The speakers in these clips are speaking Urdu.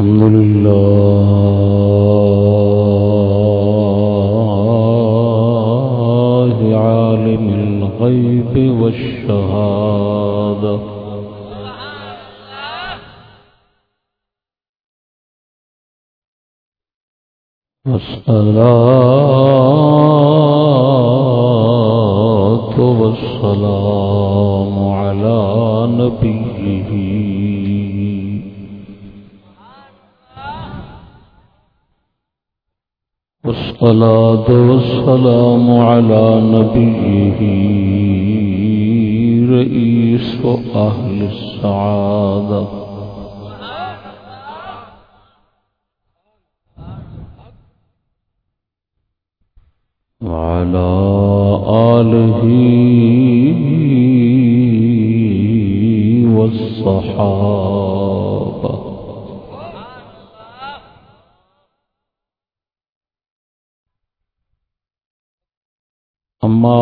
الحمد لله عالم الغيب والشهادة. والصلاة والصلاة والسلام على نبيه رئيس أهل السعادة.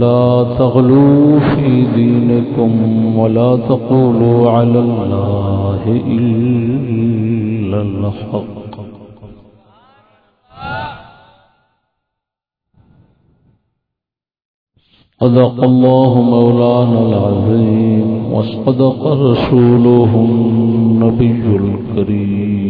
ولا تغلوا في دينكم ولا تقولوا على الله إلا الحق. صدق الله مولانا العظيم وصدق رسوله النبي الكريم.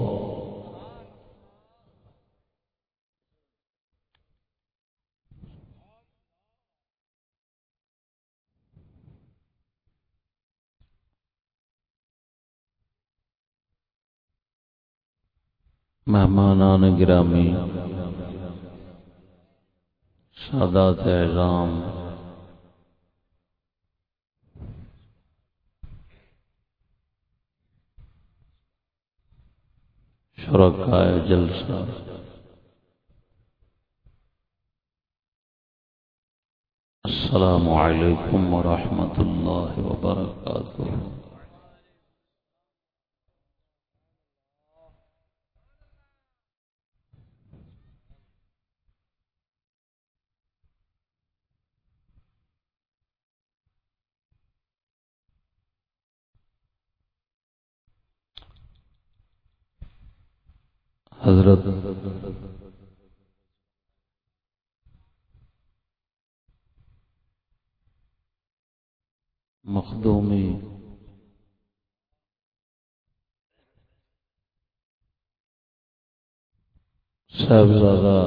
مہمانان گرامی سادات اعظام۔ شرکائے جلسہ۔ السلام علیکم ورحمۃ اللہ وبرکاتہ۔ حضرت مخدومی صاحبزادہ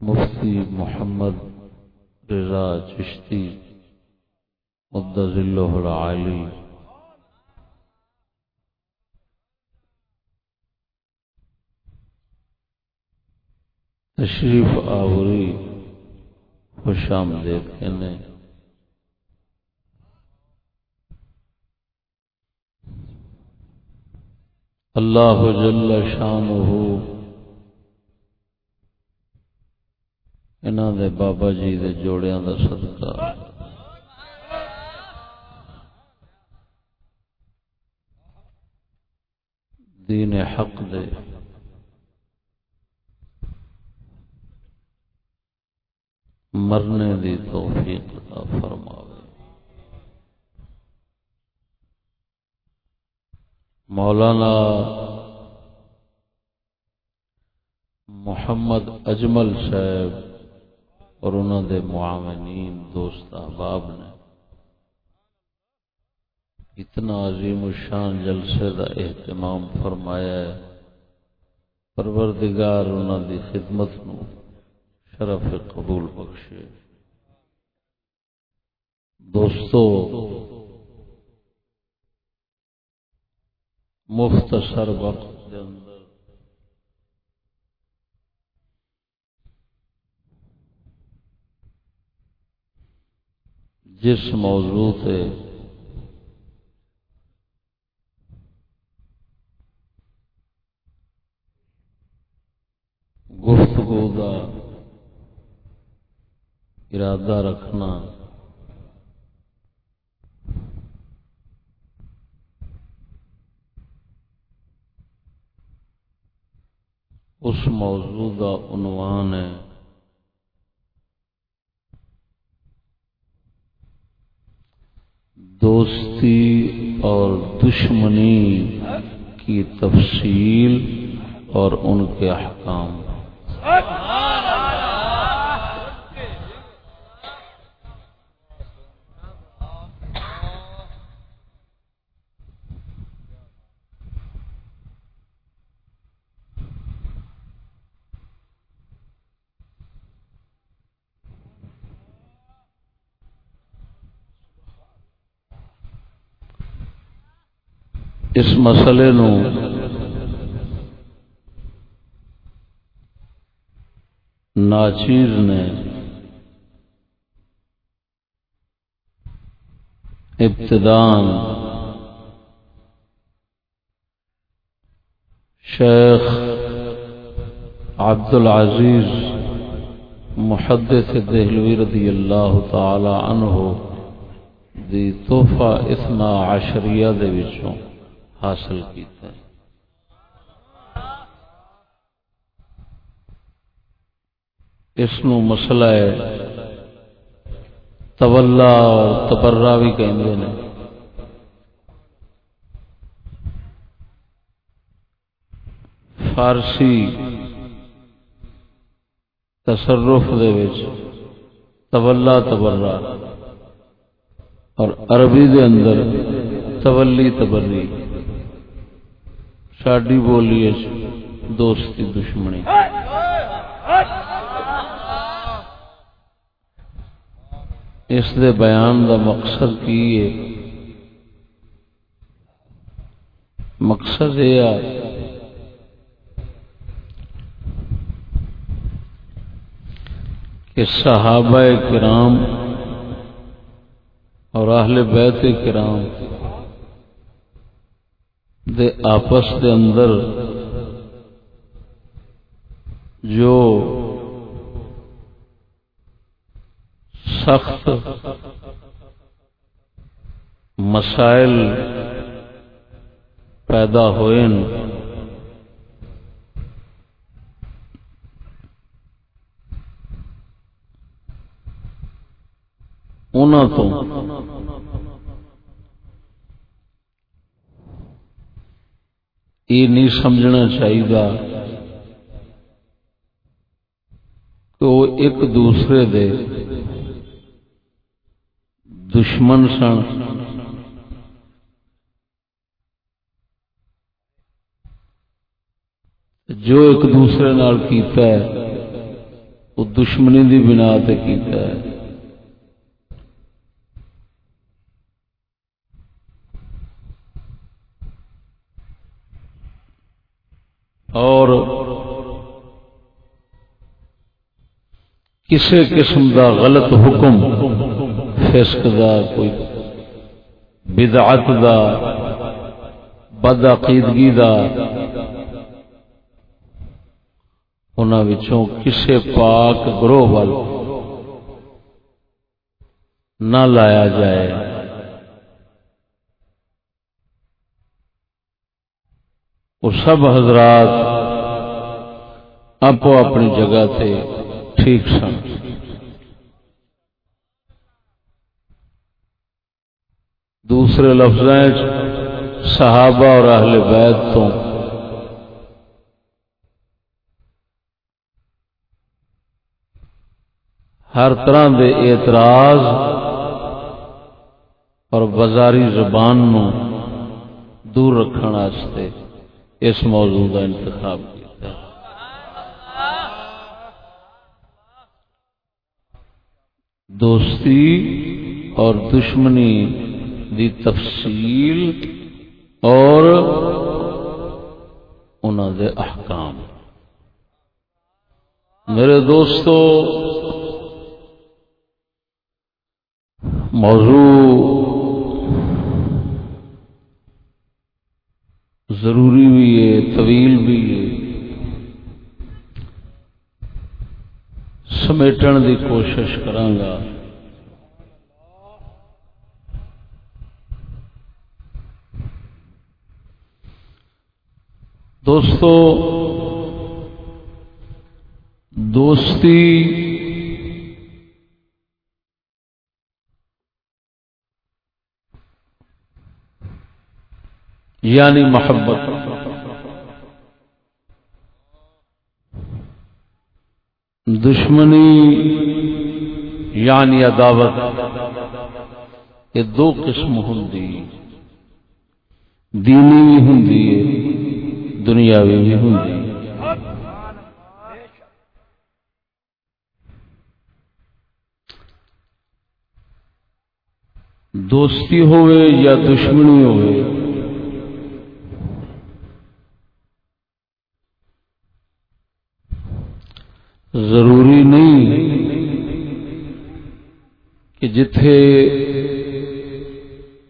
مفتی محمد رضا چشتی مدض اللہ العالی تشریف آوری خوش آمدید کہنے۔ اللہ جل شانہ انہاں دے بابا جی دے جوڑیاں دا صدقہ۔ دین حق دے۔ مرنے دی توفیق عطا فرماوے۔ مولانا محمد اجمل صاحب اور انہوں دے معاونین دوست احباب نے اتنا عظیم الشان جلسے دا اہتمام فرمایا ہے۔ پروردگار انہوں دی خدمت نو شرف قبول بخشے۔ دوستو مختصر وقت دے اندر جس موضوع سے گفتگو کا ارادہ رکھنا۔ اس موضوع کا عنوان ہے۔ دوستی اور دشمنی کی تفصیل اور ان کے احکام۔ اس مسئلے نو۔ ناچیر نے ابتدان شیخ عبد العزیز محدث دہلوی رضی اللہ تعالی عنہ دی تحفہ اثنا عشریہ دے وچوں۔ حاصل کیتا ہے۔ اس نو مسئلہ ہے، تولا اور تبرا بھی کہیں نے۔ فارسی تصرف دے وچ تولا، تبرا اور عربی دے اندر تولی، تبری۔ ساڈی بولی دوستی دشمنی۔ اس دے بیان دا مقصد کی ہے؟ مقصد یہ کہ صحابہ کرام اور اہل بیت کرام دے آپس دے اندر جو سخت مسائل پیدا ہوئے انہوں تو یہ نہیں سمجھنا چاہیے کہ وہ ایک دوسرے دے دشمن سن۔ جو ایک دوسرے نال کیتا ہے، وہ دشمنی دی بنا تے کیتا ہے۔ اور کسی قسم دا غلط حکم فسق دا کوئی بدعت دا بد عقیدگی دا وچوں کسے پاک گروہ وال نہ لایا جائے۔ وہ سب حضرات اپو اپنی جگہ سے ٹھیک سن۔ دوسرے لفظ صحابہ اور اہل بیت تو ہر طرح دے اعتراض اور بازاری زبان نو دور رکھنے اس موضوع کا انتخاب کیا دوستی اور دشمنی دی تفصیل اور انہوں دے احکام۔ میرے دوستو، موضوع ضروری بھی ہے طویل بھی ہے۔ سمیٹن دی کوشش کرانگا۔ دوستو دوستی یعنی محبت۔ دشمنی یعنی عداوت۔ یہ دو قسم ہوں دینی بھی ہوں دنیاوی بھی ہوں دوستی ہوئے یا دشمنی ہوئے؟ ضروری نہیں کہ جتھے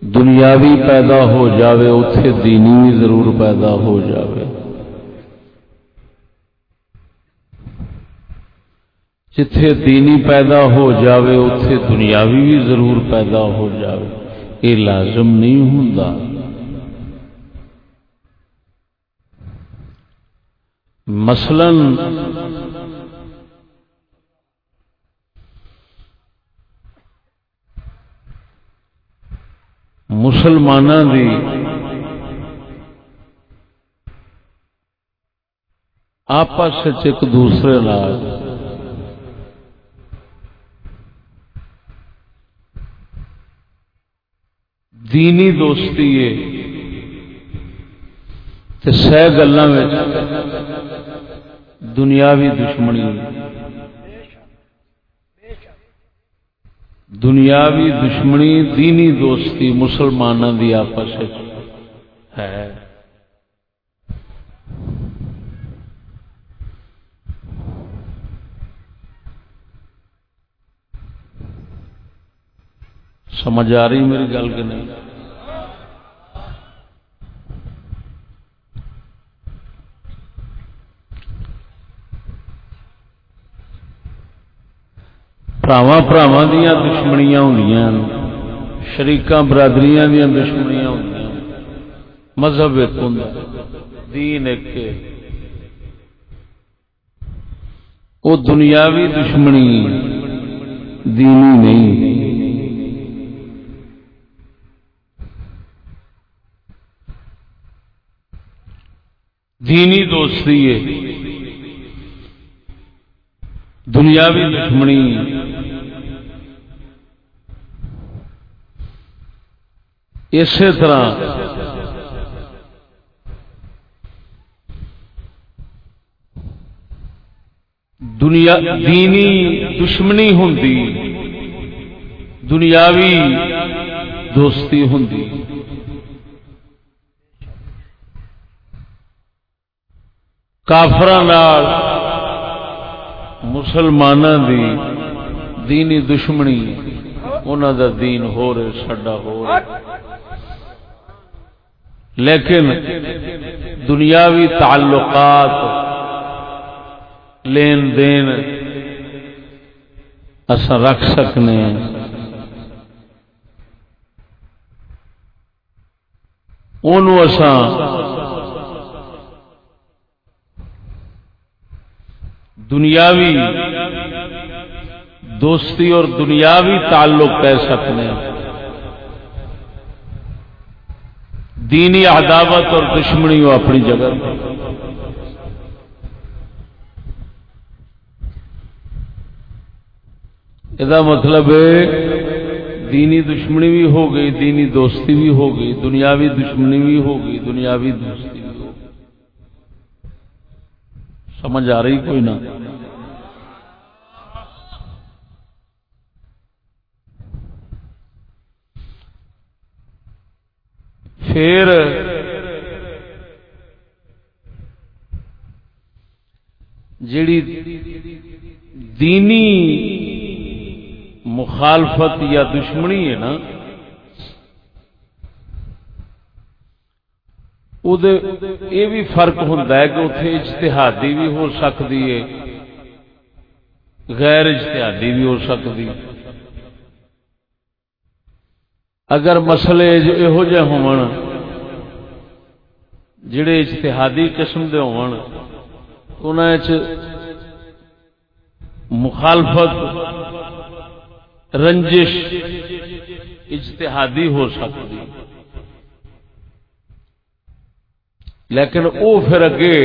دنیاوی پیدا ہو جاوے اتے دینی ضرور پیدا ہو جاوے۔ جتھے دینی پیدا ہو جاوے اتے دنیاوی بھی ضرور پیدا ہو جاوے۔ یہ لازم نہیں ہوں مثلاً مسلمان دی۔ آپس ایک دوسرے نال۔ دینی دوستی ہے۔ سہ گلوں دنیاوی دشمنی دنیاوی دشمنی دینی دوستی مسلمانوں کی آپس ہے۔ سمجھ آ رہی میری گل کہ نہیں؟ پراوا پراوا دیا دشمنیاں ہوں شریک برادری دیا دشمنیاں ہوں مذہب ایک ہوں دین ایک وہ دنیاوی دشمنی دینی نہیں دینی دوستی ہے دنیاوی دشمنی اسی طرح دنیا دینی دشمنی ہوں دنیاوی دوستی ہوں کافر مسلمانوں دی دینی دشمنی انہوں دا دین ہو رہے سڈا ہو رہے لیکن دنیاوی تعلقات، لین دین اصا رکھ سکنے۔ دنیاوی دوستی اور دنیاوی تعلق کہہ سکتے ہیں دینی عداوت اور دشمنی وہ اپنی جگہ یہ مطلب ہے، دینی دشمنی بھی ہو گئی، دینی دوستی بھی ہو گئی، دنیاوی دشمنی بھی ہو گئی، دنیاوی دوستی بھی ہو گئی۔ سمجھ آ رہی کوئی نہ پھر جیڑی دینی مخالفت یا دشمنی ہے نا یہ بھی فرق ہوتا ہے کہ اتنے اجتہادی بھی ہو سکتی ہے، غیر اجتہادی بھی ہو سکتی اگر مسئلے یہو جہ ہو جڑے اجتہادی قسم کے ہو مخالفت، رنجش اجتہادی ہو سکتی۔ لیکن وہ پھر اگے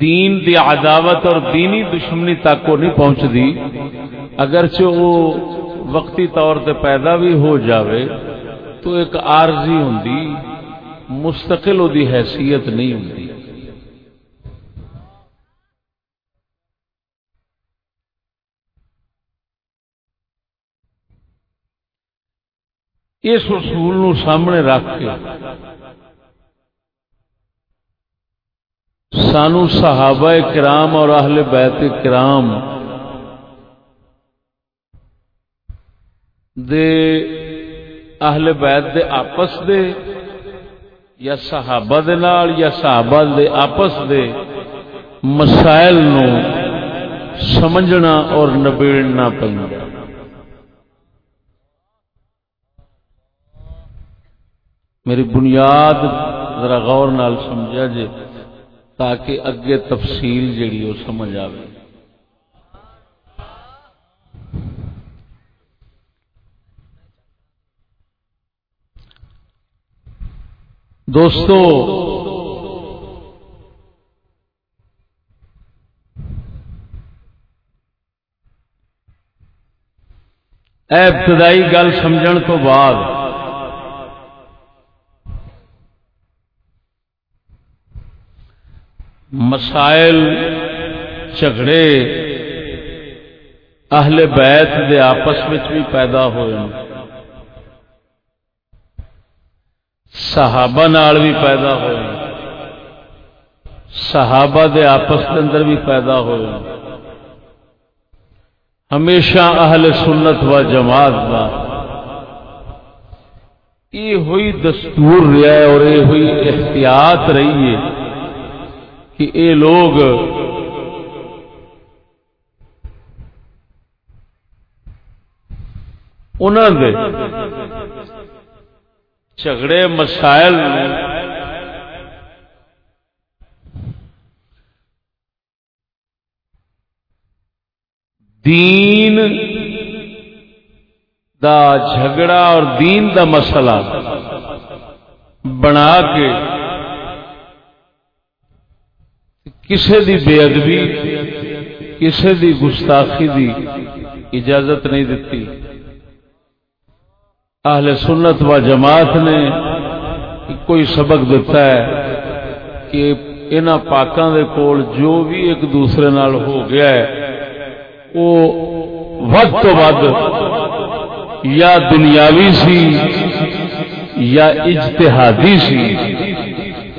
دین دی عداوت اور دینی دشمنی تک کو نہیں پہنچتی، اگرچہ وہ وقتی طور پہ پیدا بھی ہو جاوے، تو ایک عارضی ہوں مستقل وہ حیثیت نہیں ہوں اس اصول نو سامنے رکھ کے سانو صحابہ کرام اور اہل بیت کرام دے اہل بیت دے آپس دے یا صحابہ دے نال یا صحابہ دے آپس دے مسائل نو سمجھنا اور نبیڑنا پڑنا میری بنیاد ذرا غور نال سمجھا جے۔ تاکہ اگے تفصیل جیڑی وہ سمجھ آئے دوستو اے ابتدائی گل سمجھن تو بعد مسائل، جھگڑے، اہل بیت دے آپس میں بھی پیدا ہوئے صحابہ نال بھی پیدا ہوئے صحابہ دے آپس کے اندر بھی پیدا ہوئے ہمیشہ اہل سنت و جماعت کا یہ ہوئی دستور رہا ہے اور یہ ہوئی احتیاط رہی ہے۔ کہ اے لوگ انہوں دے جھگڑے، مسائل دین دا جھگڑا اور دین دا مسئلہ بنا کے کسے دی بے ادبی، کسے دی گستاخی دی اجازت نہیں دیتی۔ اہل سنت و جماعت نے کوئی سبق دیتا ہے کہ ان پاکوں دے کول جو بھی ایک دوسرے نال ہو گیا ہے، وہ ود تو ود یا دنیاوی سی یا اجتہادی سی۔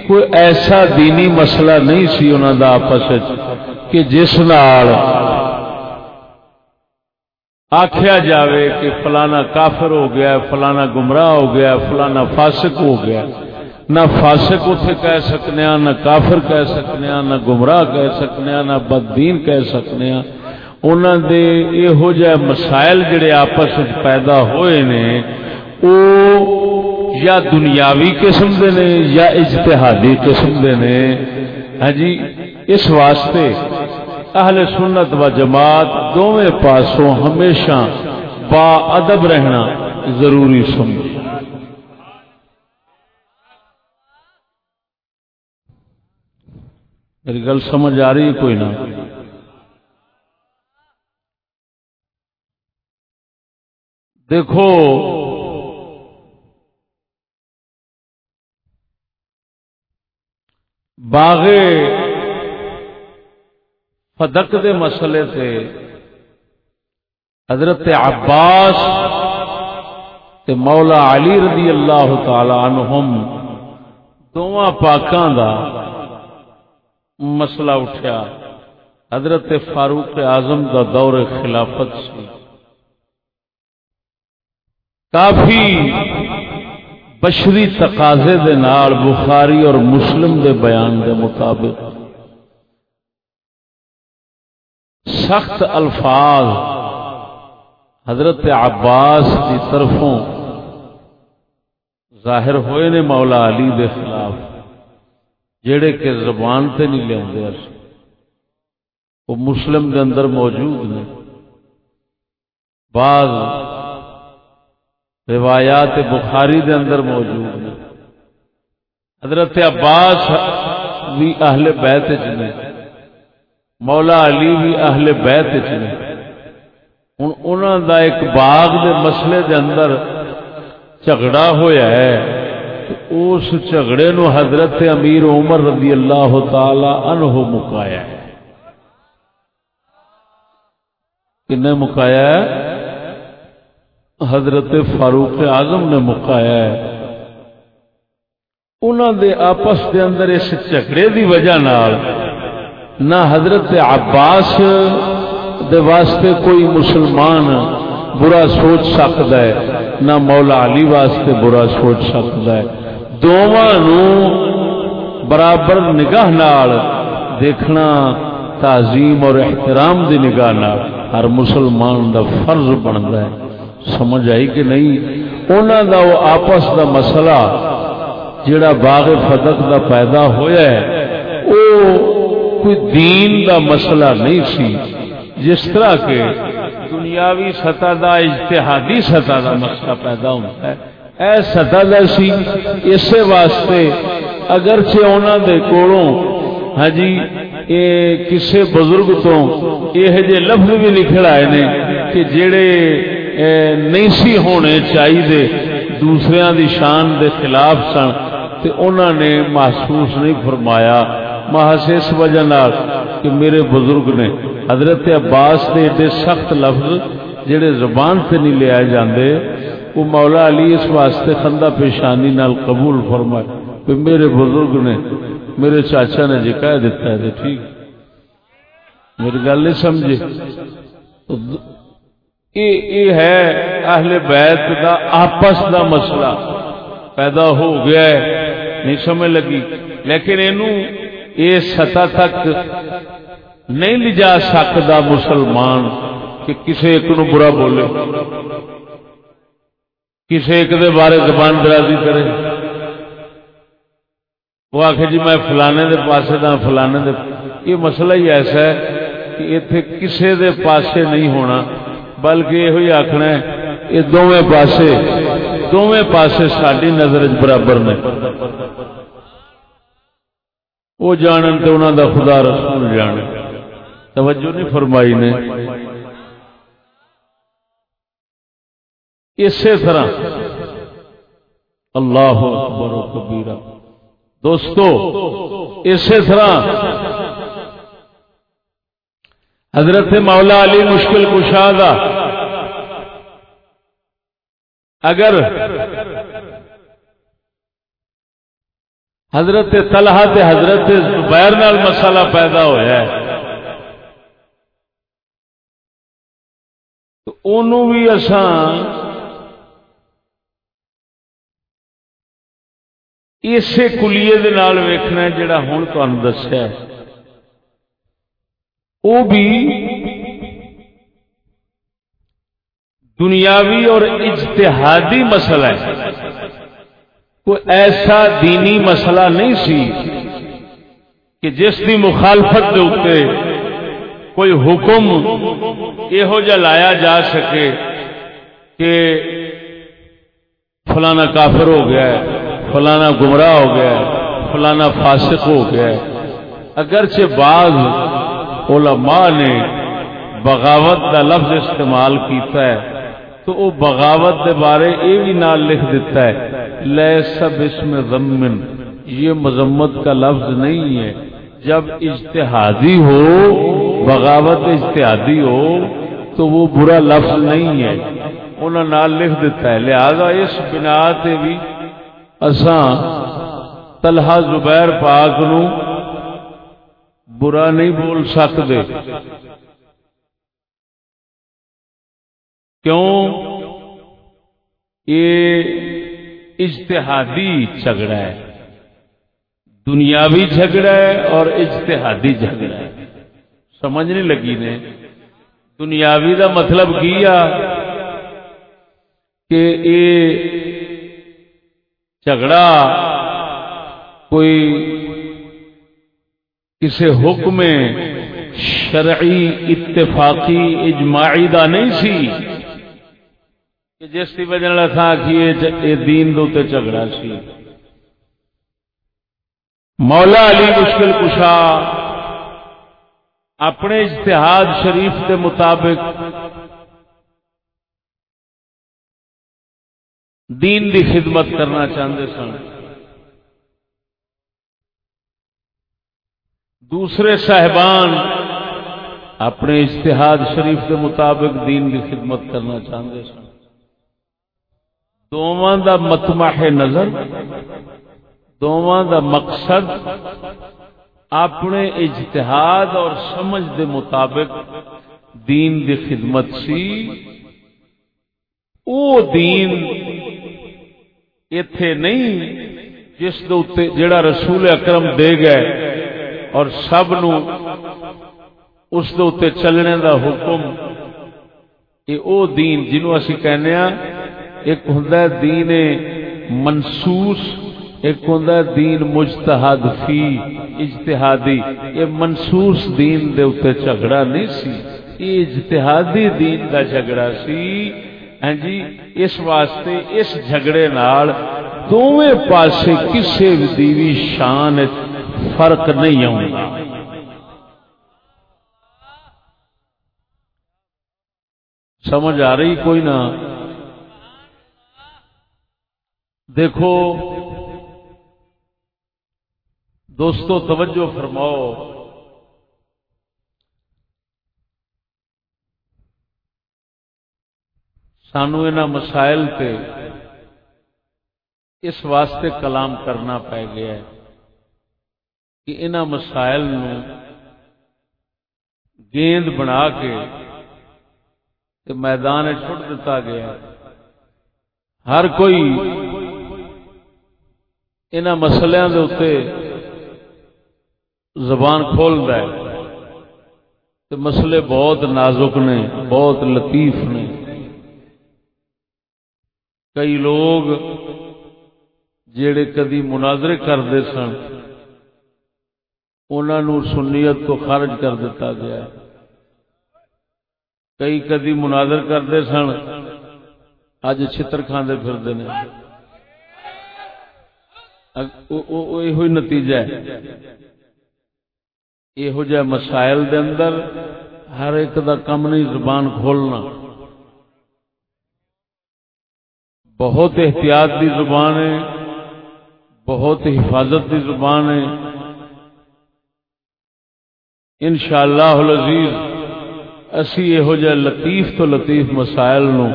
کوئی ایسا دینی مسئلہ نہیں سی انہوں دا آپس کہ جس نال آخیا جاوے کہ فلانا کافر ہو گیا، فلانا گمراہ ہو گیا، فلانا فاسق ہو گیا۔ نہ فاسق اتنے کہہ سکنے نہ کافر کہہ سکنے نہ گمراہ کہہ سکنے نہ بددین کہہ سکنے انہوں دے یہو جہ مسائل جڑے آپس پیدا ہوئے نے وہ یا دنیاوی قسم دے نے، یا اجتہادی قسم دے نے۔ ہاں جی اس واسطے اہل سنت و جماعت دونوں پاسوں ہمیشہ با ادب رہنا ضروری سمجھ میری گل سمجھ آ رہی ہے کوئی نہ؟ دیکھو باغ فدق دے مسئلے تے حضرت عباس تے مولا علی رضی اللہ تعالی عنہم دونوں پاکاں دا مسئلہ اٹھیا۔ حضرت فاروق اعظم دا دور خلافت سی۔ کافی بشری تقاضے دے نال بخاری اور مسلم دے بیان دے مطابق۔ سخت الفاظ حضرت عباس کی طرفوں ظاہر ہوئے نے مولا علی دے خلاف، جڑے کہ زبان تے نہیں لے وہ مسلم دے اندر موجود نے۔ بعض روایات بخاری دے اندر موجود ہیں۔ حضرت عباس بھی اہل بیت نے مولا علی بھی اہل بیت نے ہوں انہوں دا ایک باغ دے مسئلے دے اندر جھگڑا ہویا ہے۔ اس جھگڑے نو حضرت امیر عمر رضی اللہ تعالی عنہ مکایا ہے۔ کنے مکایا ہے؟ حضرت فاروق اعظم نے مکایا ہے۔ انہوں دے آپس دے اندر اس جھگڑے دی وجہ نال نہ حضرت عباس دے واسطے کوئی مسلمان برا سوچ سکتا ہے، نہ مولا علی واسطے برا سوچ سکتا ہے۔ دونوں برابر نگاہ نال دیکھنا تعظیم اور احترام دی نگاہ نال ہر مسلمان دا فرض بنتا ہے۔ سمجھ آئی کہ نہیں؟ انہوں دا وہ آپس دا مسئلہ جڑا باغ فدق دا پیدا ہویا ہے وہ کوئی دین دا مسئلہ نہیں سی۔ جس طرح کے دنیاوی سطح دا، اجتہادی سطح دا مسئلہ پیدا ہوتا ہے۔ اے سطح دا سی، اسے واسطے اگرچہ انہوں دے کوڑوں ہاں جی اے کسے بزرگ تو یہ جے لفظ بھی لکھ آئے نے کہ جڑے نہیں سی ہونے چاہیے دوسرے دی شان دے خلاف سن۔ تے انہوں نے محسوس نہیں فرمایا۔ محض اس وجہ نال کہ میرے بزرگ نے حضرت عباس نے ایڈے سخت لفظ جڑے زبان سے نہیں لیا جاندے، وہ مولا علی اس واسطے خندہ پیشانی نال قبول فرمائے۔ کہ میرے بزرگ نے میرے چاچا نے جی کہہ دیتا ہے ٹھیک۔ میری گل نہیں سمجھے۔ یہ ہے اہل بیت دا آپس دا مسئلہ۔ پیدا ہو گیا ہے، نہیں سمجھ لگی۔ لیکن یہ سطح تک نہیں لے جا سکتا مسلمان کہ کسی ایک نو برا بولے۔ کسی ایک دے بارے زبان درازی کرے۔ وہ آخ جی میں فلانے دے پاسے دا، فلانے دے۔ یہ مسئلہ ہی ایسا ہے کہ اتنے کسی دے پاسے نہیں ہونا۔ بلکہ یہ آخنا یہ دونوں پاسے دونوں پاسے ساری نظر برابر نے۔ وہ جانن تو انہوں دا خدا رسول جان توجہ نہیں فرمائی نے۔ اسی طرح اللہ اکبر و کبیرہ دوستو، اسی طرح حضرت مولا علی مشکل کشادہ اگر حضرت طلحہ تے حضرت زبیر نال مسئلہ پیدا ہوا ہے، تو انہوں بھی اسان اسی کلیے دے نال ویکھنا ہے جڑا ہوں تمہیں دسیا وہ بھی دنیاوی اور اجتہادی مسئلہ ہے۔ کوئی ایسا دینی مسئلہ نہیں سی کہ جس کی مخالفت کے اتنے کوئی حکم یہو جہ لایا جا سکے کہ فلانا کافر ہو گیا ہے، فلانا گمراہ ہو گیا ہے، فلانا فاسق ہو گیا ہے۔ اگرچہ بعض علماء نے بغاوت کا لفظ استعمال کیتا ہے تو وہ بغاوت کے بارے یہ بھی نال لکھ دیتا ہے، لے سب اس میں ضمن، یہ مذمت کا لفظ نہیں ہے۔ جب اجتہادی ہو، بغاوت اجتہادی ہو، تو وہ برا لفظ نہیں ہے۔ انہوں نال لکھ دیتا ہے، لہذا اس بنا سے بھی اساں طلحہ زبیر پاک نو برا نہیں بول سکتے۔ کیوں؟ یہ اجتہادی جھگڑا ہے۔ دنیاوی جھگڑا ہے اور اجتہادی جھگڑا ہے۔ سمجھ نہیں لگی نے۔ دنیاوی دا مطلب کیا کہ یہ جھگڑا کوئی کسی حکم شرعی اتفاقی اجماعی دا نہیں سی۔ کہ جس کی وجہ تھا کہ یہ دین دو تے جھگڑا سی۔ مولا علی مشکل کشا اپنے اجتہاد شریف کے مطابق دین دی خدمت کرنا چاہتے سن۔ دوسرے صاحبان اپنے اجتہاد شریف کے مطابق دین کی خدمت کرنا چاہتے سن۔ دونوں دا متماح نظر، دونوں دا مقصد اپنے اجتہاد اور سمجھ دے مطابق دین دی خدمت سی۔ او دین ایتھے نہیں جس دے جڑا رسول اکرم دے گئے اور سب نو اس دے چلنے دا حکم یہ او دین جنوں اسی کہنے ہاں ایک ہوں دین منسوس، ایک ہوں دین مجتہد فی، اجتہادی۔ یہ منسوس دین دے اتنے جھگڑا نہیں سی، یہ اجتہادی دین دا جھگڑا سی۔ ہاں جی اس واسطے اس جھگڑے نال دونوں پاسے کسی دیوی شان فرق نہیں آؤں سمجھ آ رہی کوئی نہ؟ دیکھو، دوستو، توجہ فرماؤ۔ سانو ان مسائل پہ اس واسطے کلام کرنا پی گیا ہے کہ ان مسائل نو گیند بنا کے میدان چھٹ دیتا گیا۔ ہر کوئی ان مسلیاں دے اتنے زبان کھول ہے تو مسئلے بہت نازک نے، بہت لطیف نے۔ کئی لوگ جڑے کدی مناظرے کرتے سن انہوں سنیت تو خارج کر دیتا گیا کئی کدی مناظر کرتے سن، اج چھتر کھانے پھرتے ہیں یہ نتیجہ ہے۔ یہو جہ مسائل دے اندر ہر ایک دا کم نہیں، زبان کھولنا۔ بہت احتیاط دی زبان ہے، بہت حفاظت دی زبان ہے۔ ان شاء اللہ عزیز اسی یہو جہ لطیف تو لطیف مسائل نو،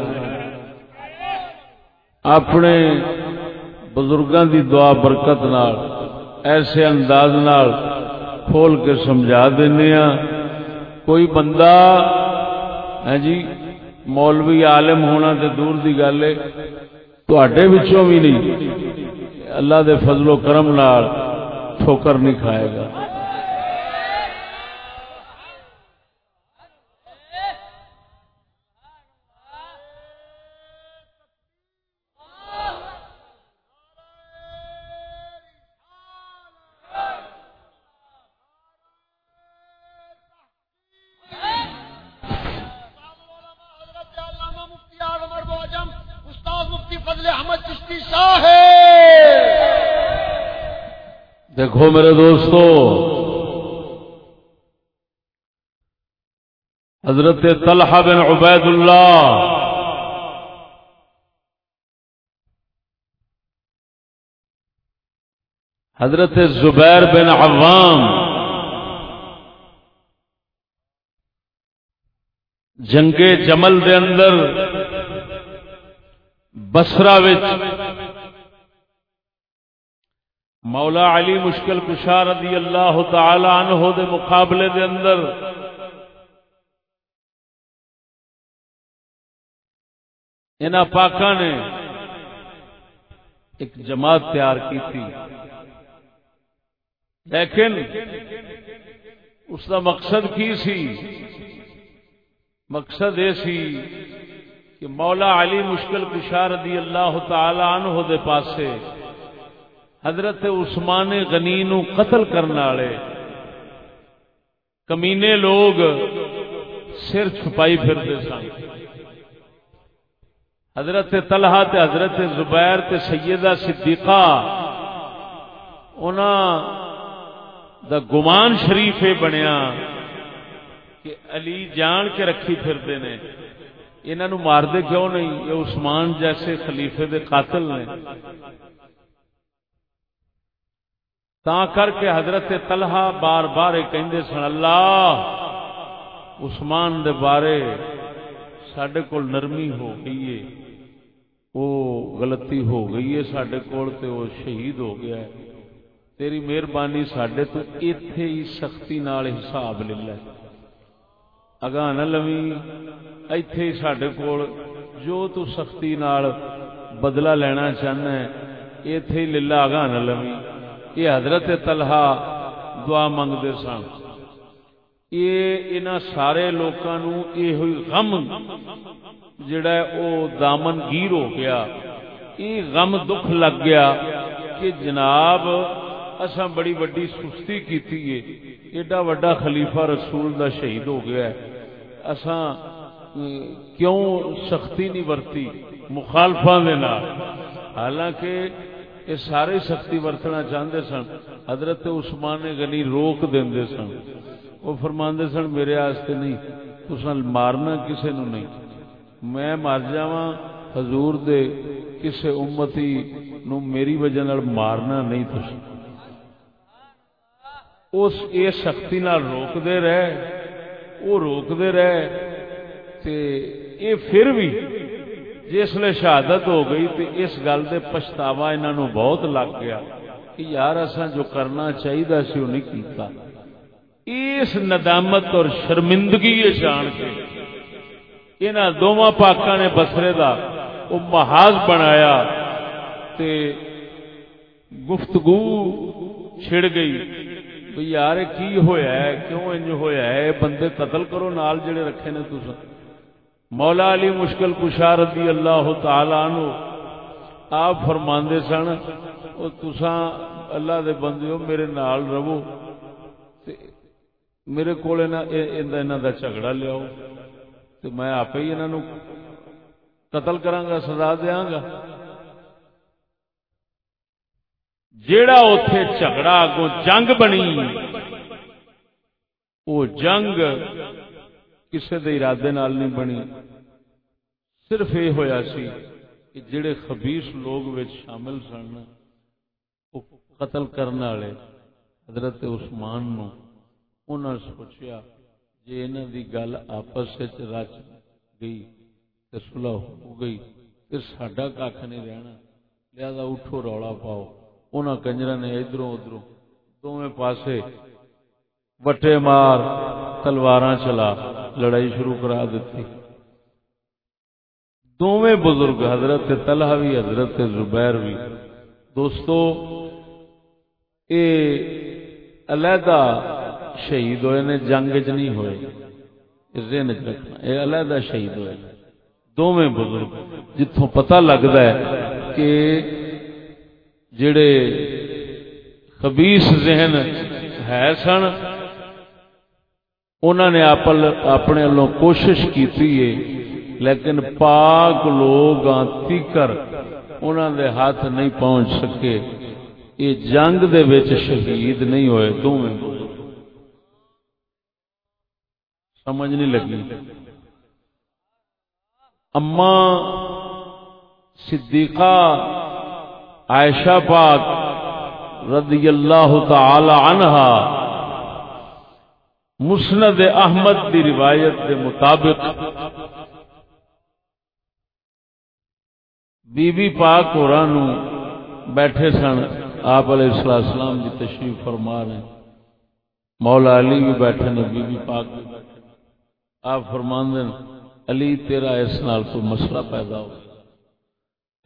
اپنے بزرگاں دی دعا برکت نال، ایسے انداز نال کھول کے سمجھا دینا ہاں۔ کوئی بندہ ہے جی مولوی عالم ہونا تے دور دی گل ہے تڈے بھی نہیں۔ اللہ دے فضل و کرم نال ٹھوکر نہیں کھائے گا۔ دیکھو میرے دوستو۔ حضرت طلحہ بن عبید اللہ حضرت زبیر بن عوام۔ جنگ جمل دے اندر بسرا مولا علی مشکل کشار رضی اللہ تعالی عنہ دے مقابلے دے اندر ان پاکا نے ایک جماعت تیار کی تھی لیکن اس کا مقصد کی سی؟ مقصد یہ سی کہ مولا علی مشکل کشار رضی اللہ تعالی عنہ دے پاسے حضرت عثمان غنی نو قتل کرنے والے۔ کمینے لوگ سر چھپائی پھرتے سن۔ حضرت طلحہ تے حضرت زبیر تے سیدہ صدیقہ، انہاں دا گمان شریف بنیا کہ علی جان کے رکھی پھرتے نے۔ انہوں ماردے کیوں نہیں؟ یہ عثمان جیسے خلیفے دے قاتل نے۔ تا کر کے حضرت طلحہ بار بار کہندے سن، اللہ، عثمان دے بارے سڈے کول نرمی ہو گئی ہے وہ غلطی ہو گئی ہے سڈے کول تے وہ شہید ہو گیا ہے۔ تیری مہربانی سڈے تو اتے ہی سختی نال حساب لے لے۔ اگاں نہ لوی اتے ہی سڈے کول جو تو سختی نال بدلہ لینا چاہنا ہے اتے ہی للا اگاں نہ لوی۔ یہ حضرت طلحہ دعا منگتے سن۔ یہ سارے لوگوں یہ غم جڑا ہے، او دامن گیر ہو گیا۔ یہ غم دکھ لگ گیا کہ جناب اساں بڑی وڈی سستی کیتی ہے۔ ایڈا وڈا خلیفہ رسول دا شہید ہو گیا ہے۔ اساں کیوں سختی نہیں ورتی؟ مخالفاں دے نال۔ حالانکہ یہ سارے سختی ورتنا چاہتے سن۔ حضرت عثمان غنی روک دے سن۔ وہ فرماندے سن، میرے واسطے نہیں، تساں مارنا کسے نو نہیں۔ میں مر جاواں، حضور دے کسے امتی نو میری وجہ نال مارنا نہیں تساں۔ اس یہ سختی نال روک دے رہے، وہ روک دے رہے، تے اے پھر بھی جس لیے شہادت ہو گئی تے اس گل دے پچھتاوا انہوں بہت لگ گیا کہ یار اساں جو کرنا چاہیے سی وہ نہیں کیتا۔ اس ندامت اور شرمندگی جان کے انہاں دونوں پاکاں نے بسرے دا وہ محاذ بنایا تے گفتگو چھڑ گئی بھئی یار کی ہویا ہے؟ کیوں انج ہویا ہے؟ بندے قتل کرو، نال جڑے رکھے نے تسا مولا علی مشکل کشا رضی اللہ تعالی عنہ، آپ فرماندے سن، او تساں اللہ دے بندیو میرے نال رہو تے میرے کول انہاں دا جھگڑا لیاؤ تے میں آپ ہی انہاں نو قتل کراں گا سزا دیاں گا جیڑا اتے جھگڑا، اگوں جنگ بنی وہ جنگ کسی دے ارادے نال نہیں بنی۔ صرف یہ ہویا سی کہ جڑے خبیص لوگ شامل سن، وہ قتل کرنے والے حضرت عثمان نو انہوں سوچیا جی انہوں دی گل آپس رچ گئی تو سلح ہو گئی تو سڈا کھ نہیں رہنا، لہذا اٹھو رولا پاؤ۔ ان کنجر نے ادھر ادھر دونوں پاسے وٹے مار تلوار چلا۔ لڑائی شروع کرا دیتی۔ دونوں بزرگ حضرت طلحہ بھی حضرت زبیر بھی دوستو، اے علیحدہ شہید ہوئے نے، جنگ چ نہیں ہوئے۔ ذہن چ رکھنا یہ علیحدہ شہید ہوئے دونوں بزرگ جتوں پتہ لگتا ہے کہ جڑے خبیس ذہن ہے سن انہوں نے اپنے والوں کوشش کی لیکن پاک لوگ تیکر انہوں دے ہاتھ نہیں پہنچ سکے۔ یہ جنگ دے وچ شہید نہیں ہوئے۔ دونوں سمجھ نہیں لگی۔ اما صدیقہ عائشہ پاک رضی اللہ تعالی عنہا مسند احمد دی روایت کے مطابق بی بی پاک اور بیٹھے سن، آپ علیہ السلام کی تشریف فرما رہے مولا علی بھی بیٹھے نے بی بی پاک بھی بیٹھے آپ فرمان دین علی تیرا اس نال کوئی مسئلہ پیدا ہو۔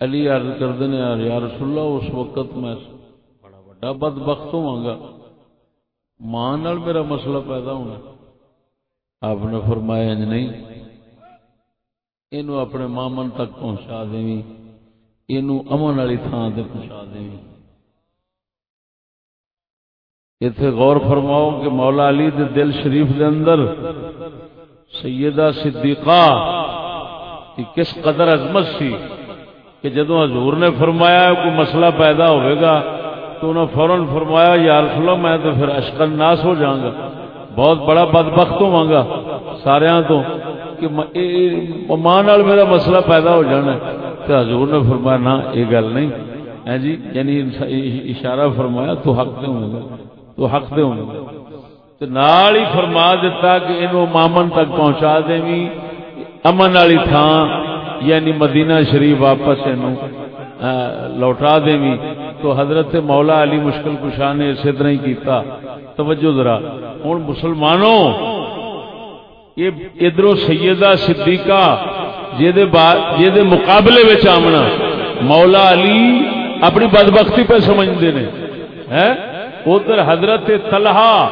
علی عرض کر دینے یا رسول اللہ، اس وقت میں بڑا بڑا بد بخت ہوں گا۔ ماں نال میرا مسئلہ پیدا ہونا آپ نے فرمایا انج نہیں، اینو اپنے مامن تک پہنچا دیں۔ اینو امن والی تھان تے پہنچا دیں۔ اتے غور فرماؤ کہ مولا علی دے دل شریف دے اندر سیدہ صدیقہ کی کس قدر عظمت سی کہ جدو حضور نے فرمایا کوئی مسئلہ پیدا ہوئے گا تو انہوں فوراً فرمایا، یا رسول اللہ، میں تو پھر اشکن ناس ہو جاؤں گا، بہت بڑا بدبخت ہوں گا سارے تو، کہ ماں میرا مسئلہ پیدا ہو جانا ہے. تو حضور نے فرمایا، نہ، یہ گل نہیں۔ ہاں جی یعنی اشارہ فرمایا، تو حق دے ہوں گا، تو حق دے ہوں گا۔ تو نال ہی فرما دیتا کہ انہوں مامن تک پہنچا دیں امن والی تھان یعنی مدینہ شریف واپس انہوں لوٹا دیں بھی تو حضرت مولا علی مشکل کشاہ نے اسی طرح ہی کیتا۔ توجہ ذرا۔ ہوں مسلمانوں، یہ ادھر سیدہ صدیقہ جے مقابلے میں آمنا۔ مولا علی اپنی بدبختی پہ سمجھتے ہیں؟ ادھر حضرت طلحہ،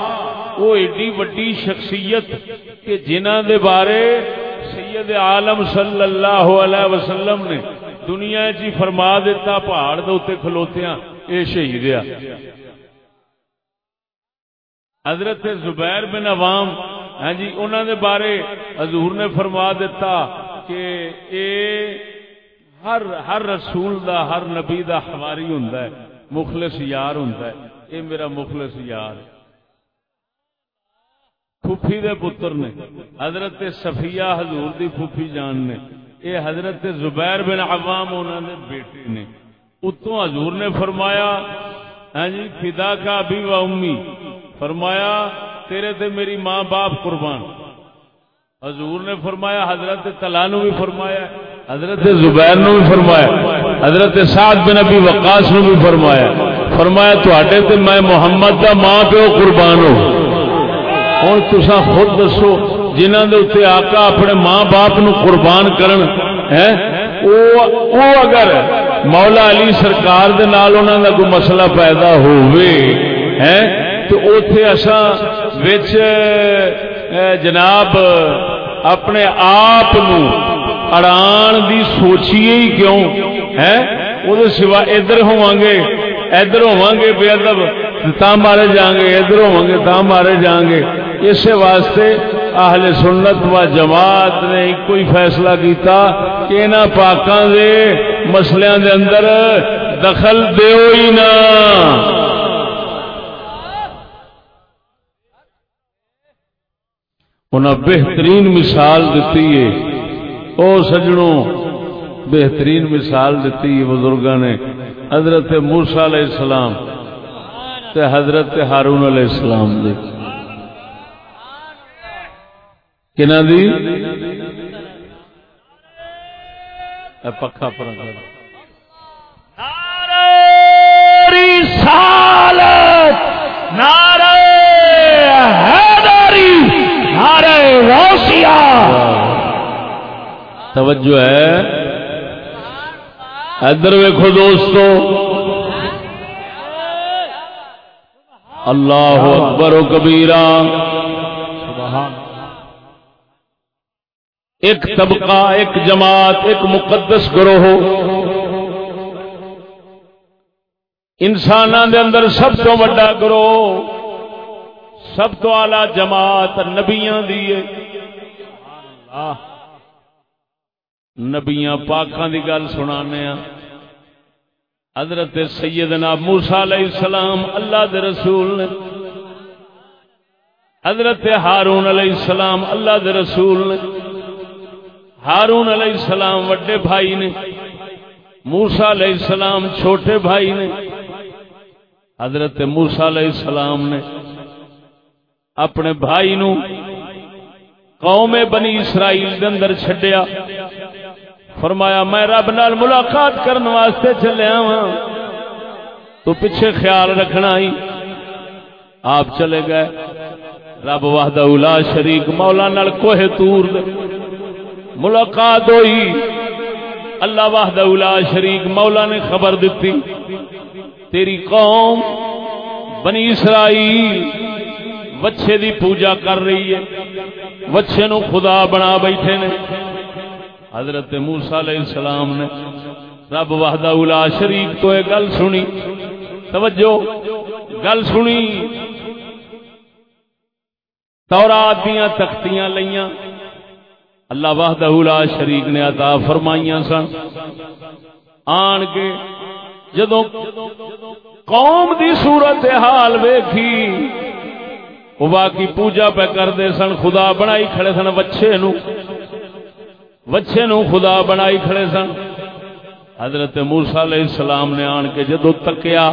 وہ ایڈی وڈی شخصیت کہ جنہ دے بارے سید عالم صلی اللہ علیہ وسلم نے دنیا جی فرما دیتا، پہاڑ دے اتنے کھلوتیاں، اے شہید آ حضرت زبیر بن عوام ہاں جی انہوں نے بارے حضور نے فرما دیتا کہ اے ہر ہر رسول دا، ہر نبی دا حواری ہوں مخلص یار ہوں اے میرا مخلص یار۔ پھوپھی دے پتر نے، حضرت صفیہ حضور دی پھوپھی جان نے اے حضرت زبیر بن عوام انہوں نے بیٹے نے۔ اتوں حضور نے فرمایا ہاں جی فدا کا بھی و امی۔ فرمایا، تیرے تے میری ماں باپ قربان۔ حضور نے فرمایا، حضرت تلا نو بھی فرمایا، حضرت زبیر نو بھی فرمایا، حضرت سعد بن ابی وقاص نو بھی فرمایا۔ فرمایا تو تے میں محمد دا ماں پیو قربان ہو ہوں تسا خود دسو جنہ دے اتنے آقا اپنے ماں باپ نو قربان کرن، ہے؟ او او اگر مولا علی سرکار دے نال انہاں دا کوئی مسئلہ پیدا ہوئے ہے؟ تو اوتھے اساں وچ جناب، اپنے آپ اڑان دی سوچیے ہی کیوں، ہے؟ وہ سوا ادھر ہوا گے، ادھر ہوا گے بے ادب تا مارے جان گے، ادھر ہوا گے تا مارے جان گے۔ اس واسطے اہل سنت و جماعت نے ایک ہی فیصلہ کیتا کہ انہاں پاکاں دے مسلیاں دے اندر دخل دیو ہی نہ۔ انہیں بہترین مثال دیتی ہے۔ او سجنوں، بہترین مثال دیتی ہے بزرگوں نے۔ حضرت مورسا علیہ السلام تے حضرت ہارون علیہ السلام دی کنا دی؟ پکا پر رسالت نعرہ حیدری روسیا توجہ ہے۔ ادھر ویکو دوستو۔ اللہ اکبر و کبیرا ایک طبقہ، ایک جماعت، ایک مقدس گروہ۔ انسان دے اندر سب تو بڑا گروہ، سب تو آلہ جماعت نبیاں دیے نبیاں پاکاں دی گل سنانے ہیں حضرت سیدنا موسا علیہ السلام اللہ دے رسول نے، حضرت ہارون علیہ السلام اللہ دے رسول نے ہارون علیہ السلام وڈے بھائی نے موسا علیہ السلام چھوٹے بھائی نے، حضرت موسا علیہ السلام نے اپنے بھائی نو قوم بنی اسرائیل دے اندر چھڈیا۔ فرمایا، میں رب نال ملاقات کرنے واسطے چلیا وا تو پیچھے خیال رکھنا ہی۔ آپ چلے گئے۔ رب واہدہ اولا شریک، مولا نال کوہ تور دے۔ ملاقات ہوئی۔ اللہ واہدہ اولا شریک مولا نے خبر دیتی تیری قوم بنی اسرائیل وچھے دی پوجا کر رہی ہے۔ وچھے نو خدا بنا بیٹھے نے۔ حضرت موسیٰ علیہ السلام نے رب وحدہ اولا شریک تو ایک گل سنی۔ توجہ، گل سنی۔ تورات دیاں تختیاں لیاں اللہ وحدہ اولا شریک نے عطا فرمائیاں سن۔ آن کے جدو قوم دی صورت حال ویکھی، وہ باقی پوجا پہ کرتے سن، خدا بنائی کھڑے سن وچھے نو وچھے نو خدا بنائی کھڑے سن۔ حضرت موسا علیہ السلام نے آن کے جدو تکیا،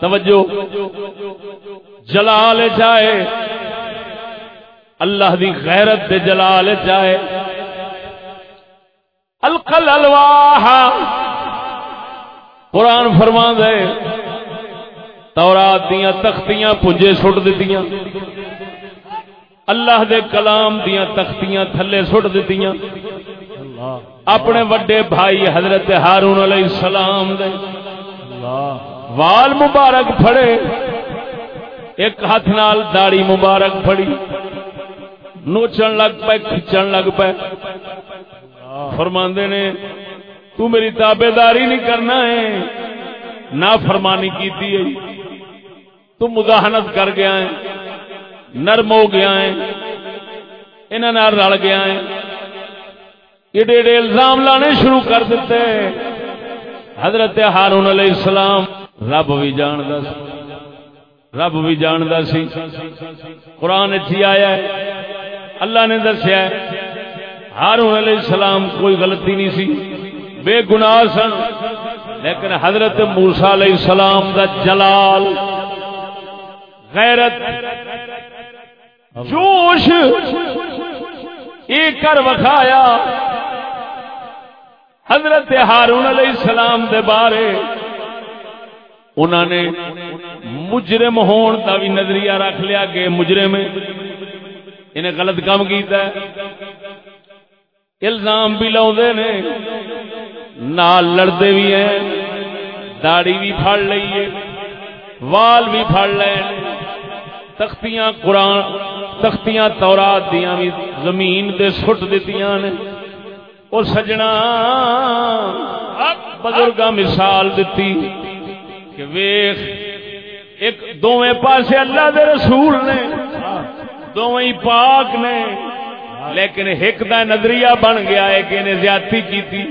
توجہ، جلال جائے۔ اللہ دی غیرت دے جلال جائے القل الواح۔ قرآن فرما دے تورات دیاں تختیاں پجے سٹ دیتیاں۔ اللہ دے کلام دیاں تختیاں تھلے سٹ دیتیاں۔ اپنے وڈے بھائی حضرت ہارون علیہ السلام دے۔ وال مبارک پھڑے۔ ایک ہاتھ نال داڑی مبارک پھڑی۔ نوچن لگ پے، کھچن لگ پے۔ فرماندے نے، تو میری تابے داری نہیں کرنا ہے۔ نہ فرمانی کی تو مداحنت کر گیا ہے۔ نرم ہو گیا ہے۔ انہوں رل گیا ہے۔ ایڈے ایڈے الزام لانے شروع کر دیتے۔ حضرت ہارون علیہ السلام، رب بھی جاندا سی۔ رب بھی جاندا سی۔ قرآن چی آیا ہے۔ اللہ نے دسیا ہے، ہارون علیہ السلام کوئی غلطی نہیں سی۔ بے گناہ سن، لیکن حضرت موسا علیہ السلام دا جلال، غیرت، جوش ایک کر وکھایا۔ حضرت ہارون علیہ السلام دے بارے انہوں نے مجرم ہون کا بھی نظریہ رکھ لیا کہ مجرم انہیں غلط کام کیتا ہے۔ الزام بھی لاؤ نے۔ نال لڑتے بھی ہیں۔ داڑی بھی پھڑ لئیے وال بھی پھڑ لے۔ تختیاں قرآن تختیاں تورات دیاں بھی زمین دے سٹ دیتیاں نے۔ او سجنا بزرگاں مثال دیتی کہ ویخ ایک دوویں پاسے اللہ دے رسول نے دوویں پاک نے۔ لیکن ایک دا نظریہ بن گیا ہے کہ انہیں زیادتی کی تھی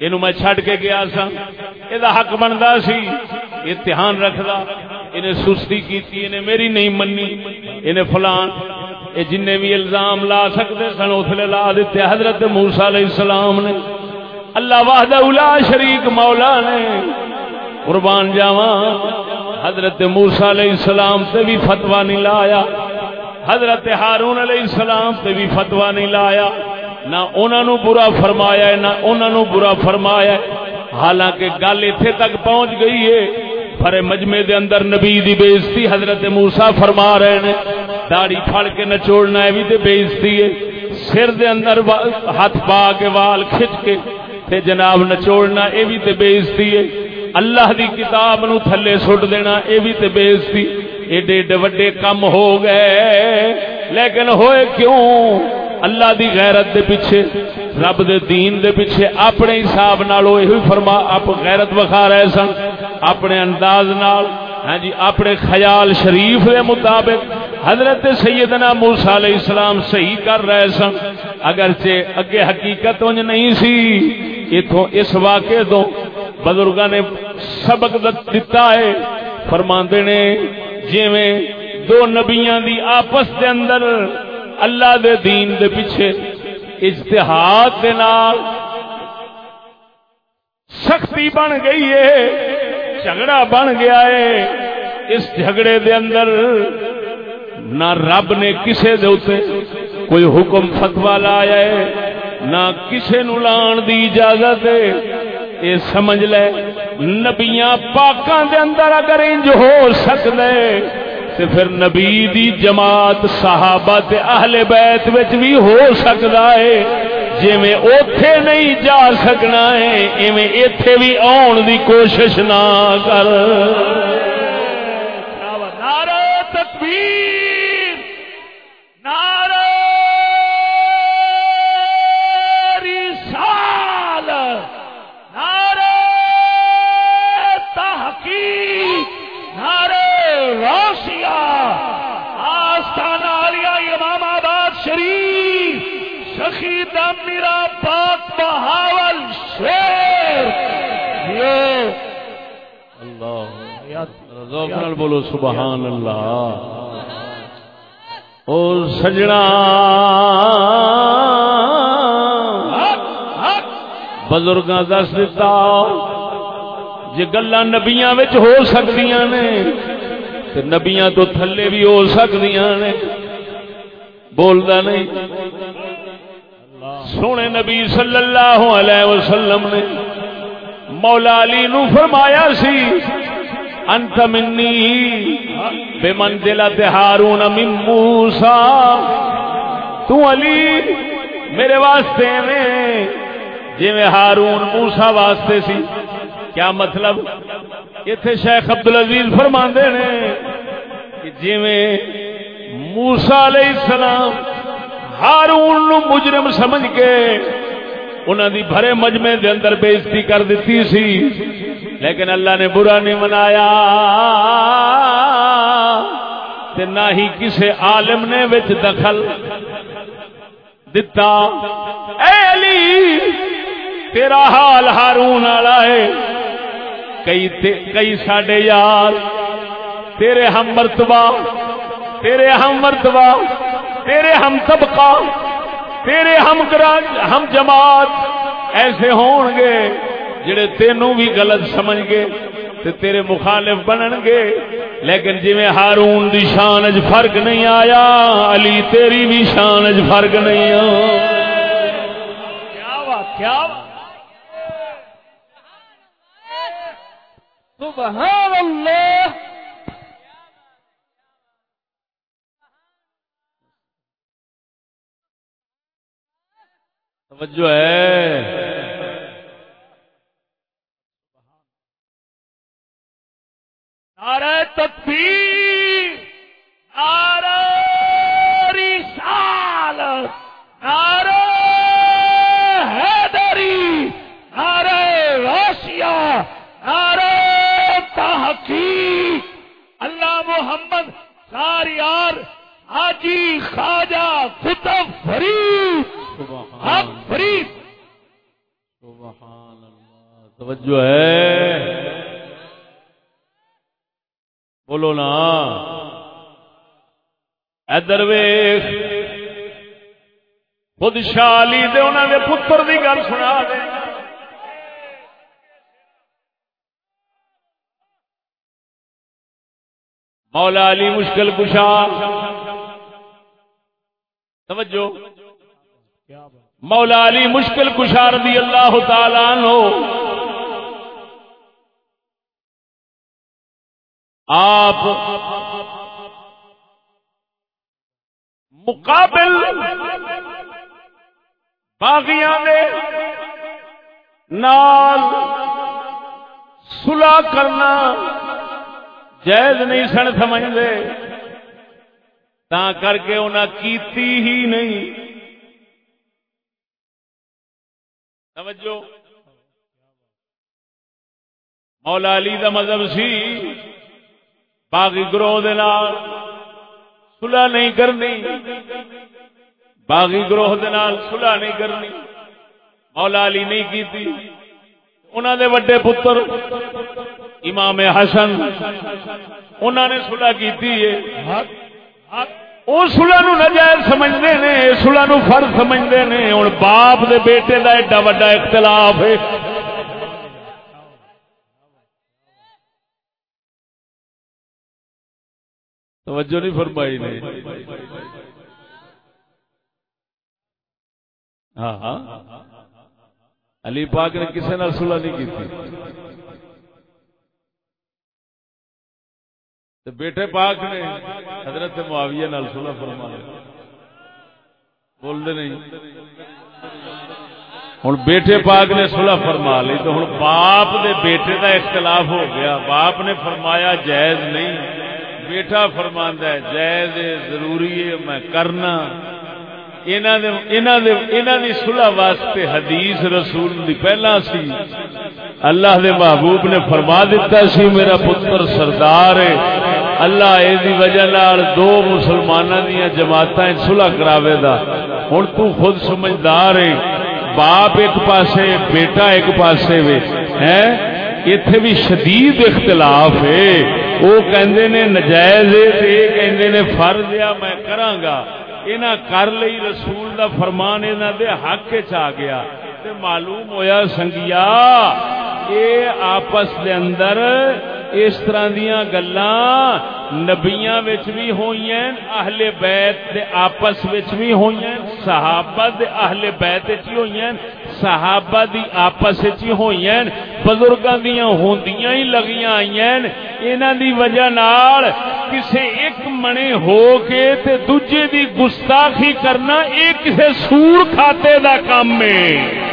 یہ میں چھڈ کے گیا سا یہ حق بنتا سی۔ امتحان رکھدا۔ انہیں سستی کی انہیں میری نہیں منی انہیں فلان۔ یہ جن بھی الزام لا سکتے سن اسلے لا دیتے حضرت موسا علیہ السلام نے۔ اللہ واہدہ الا شریک مولا نے۔ قربان جاوا حضرت موسا علیہ السلام سے بھی فتوا نہیں لایا۔ حضرت ہارون علیہ السلام سے بھی فتوا نہیں لایا۔ نہ انہوں برا فرمایا ہے، نہ انہوں برا فرمایا ہے۔ حالانکہ گل اتنے تک پہنچ گئی ہے۔ پر مجمے دے اندر نبی دی بےزتی حضرت موسا فرما رہے ہیں۔ داڑی پھڑ کے نچوڑنا ہے بھی تے بےزتی ہے۔ سر دے اندر ہاتھ پا کے وال کھچ کے تے جناب نچوڑنا اے بھی تے بےزتی ہے۔ اللہ دی کتاب نو تھلے سٹ دینا اے بھی تے بےزتی ایڈے ایڈے وڈے کم ہو گئے۔ لیکن ہوئے کیوں؟ اللہ دی غیرت دے پیچھے، رب دے دین دے پیچھے اپنے حساب نال یہ فرما، آپ غیرت وکھا رہے سن، اپنے انداز نال ہاں جی اپنے خیال شریف دے مطابق۔ حضرت سیدنا موسیٰ علیہ السلام صحیح کر رہے سن۔ اگرچہ اگے حقیقت انج نہیں سی اتوں اس واقعے تو بزرگاں نے سبق دتا ہے۔ فرماندے نے جویں دو نبیاں دی آپس دے اندر اللہ دے دین دے پیچھے اجتہاد دے نال سختی بن گئی ہے، جھگڑا بن گیا ہے۔ اس جھگڑے دے اندر نہ رب نے کسے دے اتے کوئی حکم فتوا لایا ہے، نہ کسے نو لان دی اجازت ہے۔ یہ سمجھ لے، نبیاں پاکاں دے اندر اگر انج ہو سکدے، تے پھر نبی دی جماعت، صحابہ تے اہل بیت وچ بھی ہو سکدا ہے جویں اوتھے نہیں جا سکنا ہے ایویں ایتھے بھی آن دی کوشش نہ کر۔ نعرہ تکبیر۔ نال بولو سبحان اللہ۔ او سجنا۔ بزرگاں دس دتا۔ جے گلاں نبیاں ہو سکدیاں نے، تے نبیاں تو تھلے بھی ہو سکدیاں نے۔ بولدا نہیں۔ سونے نبی صلی اللہ علیہ وسلم نے مولا علی نو فرمایا سی انت منی بے منزلت ہارون من موسا تو علی میرے واسطے میں جی میں ہارون موسا واسطے سی. کیا مطلب؟ اتنے شیخ عبد العزیز فرما نے کہ جی میں موسا علیہ السلام ہارون نو مجرم سمجھ کے انہوں دی بھرے مجمے دے اندر بےزتی کر دیتی سی۔ لیکن اللہ نے برا نہیں منایا تے نہ ہی کسے عالم نے وچ دخل دتا۔ اے علی، تیرا حال ہارون والا ہے۔ کئی کئی ساڈے یار، تیرے ہم مرتبہ، تیرے ہم مرتبہ، تیرے ہم طبقہ، تیرے ہم ہم جماعت ایسے ہون گے جڑے تینوں بھی غلط سمجھ گے تے تیرے مخالف بنن گے۔ لیکن جی میں ہارون دی شان اج فرق نہیں آیا، علی تیری بھی شان اج فرق نہیں آیا کیا بات، کیا سبحان اللہ۔ توجہ ہے۔ نعرہ تکبیر نعرہ رسالت نعرہ حیدری نعرہ روشیا نعرہ تحقیق۔ اللہ محمد ساریار حاجی خواجہ قطب فرید، حق فرید۔ سبحان اللہ، توجہ ہے۔ بولو نا ادھر ویخ خود شالی دے انہوں نے پتر دی گل سنا دے مولا علی مشکل کشا توجہ مولا علی مشکل کشا رضی اللہ تعالی عنہ آپ مقابل باغیاں نے نال صلح کرنا جائز نہیں سن سمجھتے تا کر کے انہیں کیتی ہی نہیں۔ توجہ۔ مولا علی دا مذہب سی۔ باغی گروہ دے نال صلح نہیں کرنی۔ باغی گروہ دے نال صلح نہیں کرنی۔ مولا علی نہیں کیتی۔ انہوں دے وڈے پتر امام حسن انہوں نے سلا کی وہ سلا نو نجائز سمجھتے نے سلا نو فرض سمجھتے نے۔ ہوں باپ دے بیٹے دا ایڈا وڈا اختلاف ہے۔ توجہ نہیں فرمائی نے۔ ہاں ہاں۔ علی پاک نے کسی نال سلا نہیں کی بیٹے پاک نے حضرت معاویہ نال سلا فرما بولتے نہیں۔ ہوں بیٹے پاک نے سلا فرما لی تو ہوں باپ دے بیٹے دا اختلاف ہو گیا۔ باپ نے فرمایا جائز نہیں۔ بیٹا فرما ہے، جائز ضروری ہے، میں کرنا۔ سلح واسطے حدیث رسول دی پہلا سی۔ اللہ دے محبوب نے فرما دیتا سی، میرا پتر سردار ہے۔ اللہ یہ وجہ نال دو مسلمانوں دیا جماعت سلح کراوے دا۔ ہوں تو خود سمجھدار ہے، باپ ایک پاسے، بیٹا ایک پاسے وے۔ ہے اتے بھی شدید اختلاف ہے۔ وہ کہندے نے نجائز ہے نے فرض ہے میں کراں گا انہاں کر لئی رسول دا فرمان، انہاں دے حق چ آ گیا۔ تے معلوم ہویا سنگیا، اے آپس دے اندر اس طرح دیاں گلاں نبیاں وچ بھی ہوئیں اہل بیت دے آپس وچ بھی ہوئیں صحابہ دے اہل بیت وچ ہوئیں صحابہ دی آپس وچ ہوئیں بزرگاں دیاں ہوندیاں ہی لگیاں آئیں انہاں دی وجہ نال کسے ایک منے ہو کے تے دوجے دی گستاخی کرنا، اے کسے سور کھاتے دا کام ہے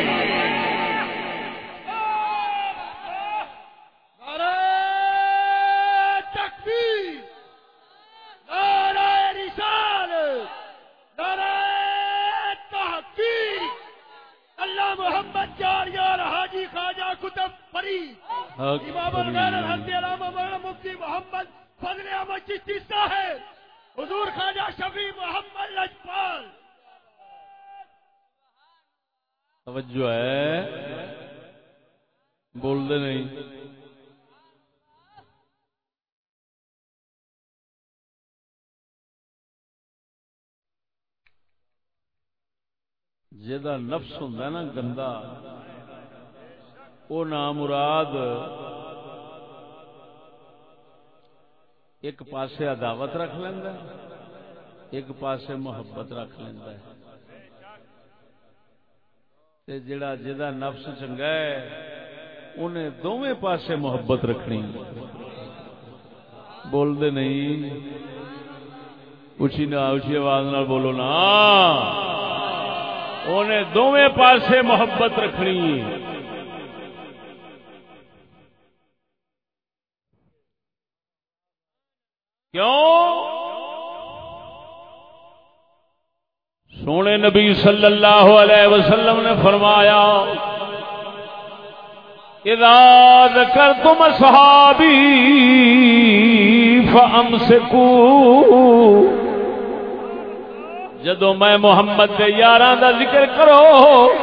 مفتی محمد فضل احمد چشتی صاحب حضور خواجہ شفیع محمد لجپال توجہ ہے بول دے نہیں جا نفس ہوں نا گندا وہ نام مراد ایک پاسے عداوت رکھ لینا ایک پاسے محبت رکھ لینا جڑا جا نفس چنگا ہے، انہیں دونوں پاسے محبت رکھنی۔ بولتے نہیں، اچھی نہ اچھی آواز بولو نا۔ انہیں دونوں پاسے محبت رکھنی کیوں؟ سونے نبی صلی اللہ علیہ وسلم نے فرمایا اداد کر تم صحابی فم سکو جدو میں محمد یار دا ذکر کرو،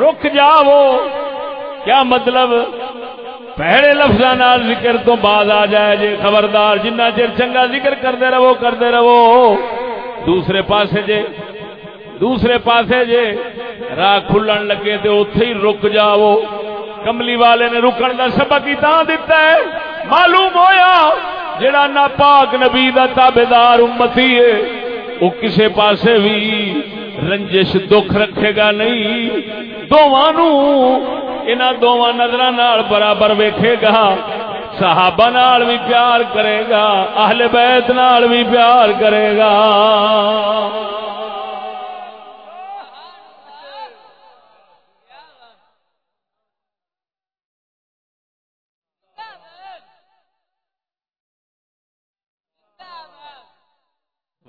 رک جاؤ۔ کیا مطلب؟ پہڑے لفظ ذکر تو بعد آ جائے جے خبردار جنہ چر چنگا ذکر کرتے رہو کرتے رہو۔ دوسرے پاسے جے، دوسرے پاسے جے راہ کھلن لگے تو اتے ہی رک جاؤ۔ کملی والے نے رکن کا سبق ہی دیتا ہے۔ معلوم ہویا، جڑا نا پاک نبی دا تابے دار امتی ہے۔ وہ کسے پاسے بھی رنجش دکھ رکھے گا نہیں۔ دونوں ان دونوں نظر برابر ویکھے گا۔ صحابہ نال بھی پیار کرے گا، اہل بیت نال بھی پیار کرے گا۔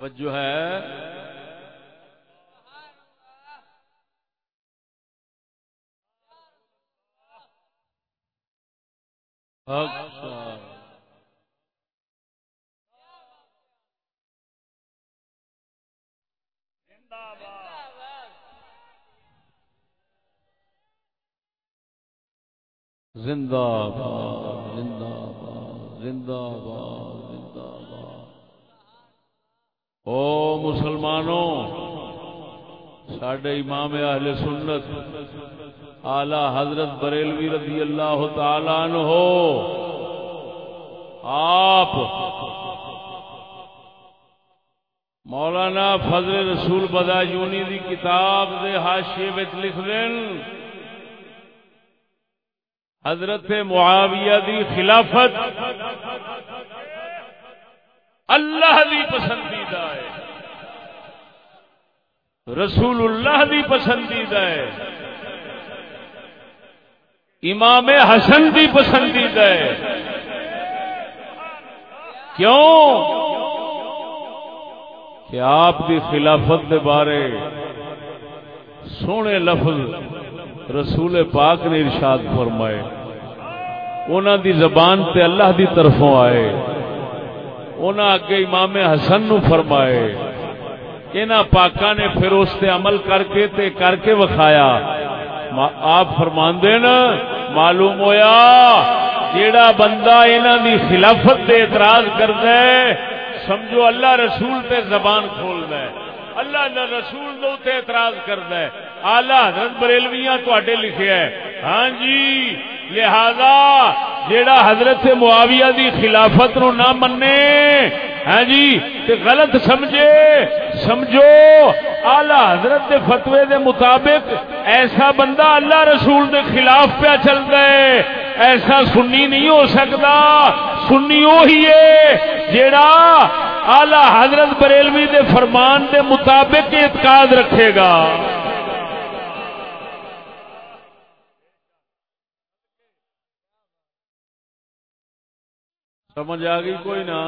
وجہ ہے۔ اچھا۔ زندہ باد زندہ باد زندہ باد زندہ باد او مسلمانوں، ساڈے امام اہل سنت، اعلی حضرت بریلوی رضی اللہ تعالی عنہ، آپ مولانا فضل رسول بدا یونی دی کتاب دے حاشیے وچ لکھ دین، حضرت معاویہ دی خلافت، اللہ دی پسندیدہ ہے رسول اللہ دی پسندیدہ ہے امام حسن دی پسندیدہ ہے کیوں؟ کہ آپ دی خلافت دے بارے سونے لفظ رسول پاک نے ارشاد فرمائے۔ انہوں دی زبان تے اللہ دی طرفوں آئے۔ انہوں اگے امام حسن نو فرمائے انہاں پاکاں نے پھر اس تے عمل کر کے تے کر کے وکھایا۔ آپ فرماندے نا معلوم ہویا جیڑا بندہ انہاں دی خلافت تے اعتراض کردا ہے، سمجھو اللہ رسول تے زبان کھولدا ہے۔ اللہ اللہ رسول دے تے اعتراض کردا ہے۔ اعلی حضرت بریلویاں تواڈے لکھیا ہے۔ ہاں جی لہذا جیڑا حضرت معاویہ دی خلافت نو نہ منے ہاں جی؟ تے غلط سمجھے، سمجھو، اعلی حضرت دے فتوی دے مطابق ایسا بندہ اللہ رسول دے خلاف پہ چلتا ہے ایسا سنی نہیں ہو سکتا، سنی وہی ہے۔ جیڑا اعلی حضرت بریلوی دے فرمان دے مطابق اعتقاد رکھے گا۔ سمجھ آ گئی کوئی نہ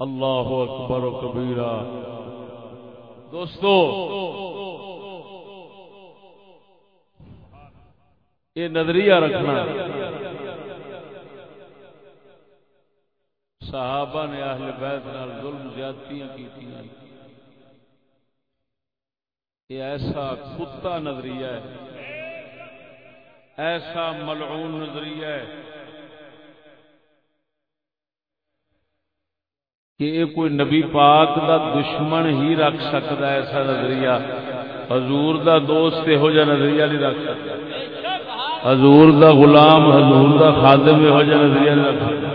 اللہ اکبر و کبیرہ۔ دوستو، یہ نظریہ رکھنا۔ صحابہ نے اہل بیت نال ظلم زیادتیاں کی یہ ایسا کتا نظریہ ہے، ایسا ملعون نظریہ ہے کہ یہ کوئی نبی پاک دا دشمن ہی رکھ سکتا ہے ایسا نظریہ۔ حضور دا دوست یہو جا نظریہ نہیں رکھ سکتا۔ حضور دا غلام، حضور دا خادم یہو جا نظریہ نہیں رکھ سکتا۔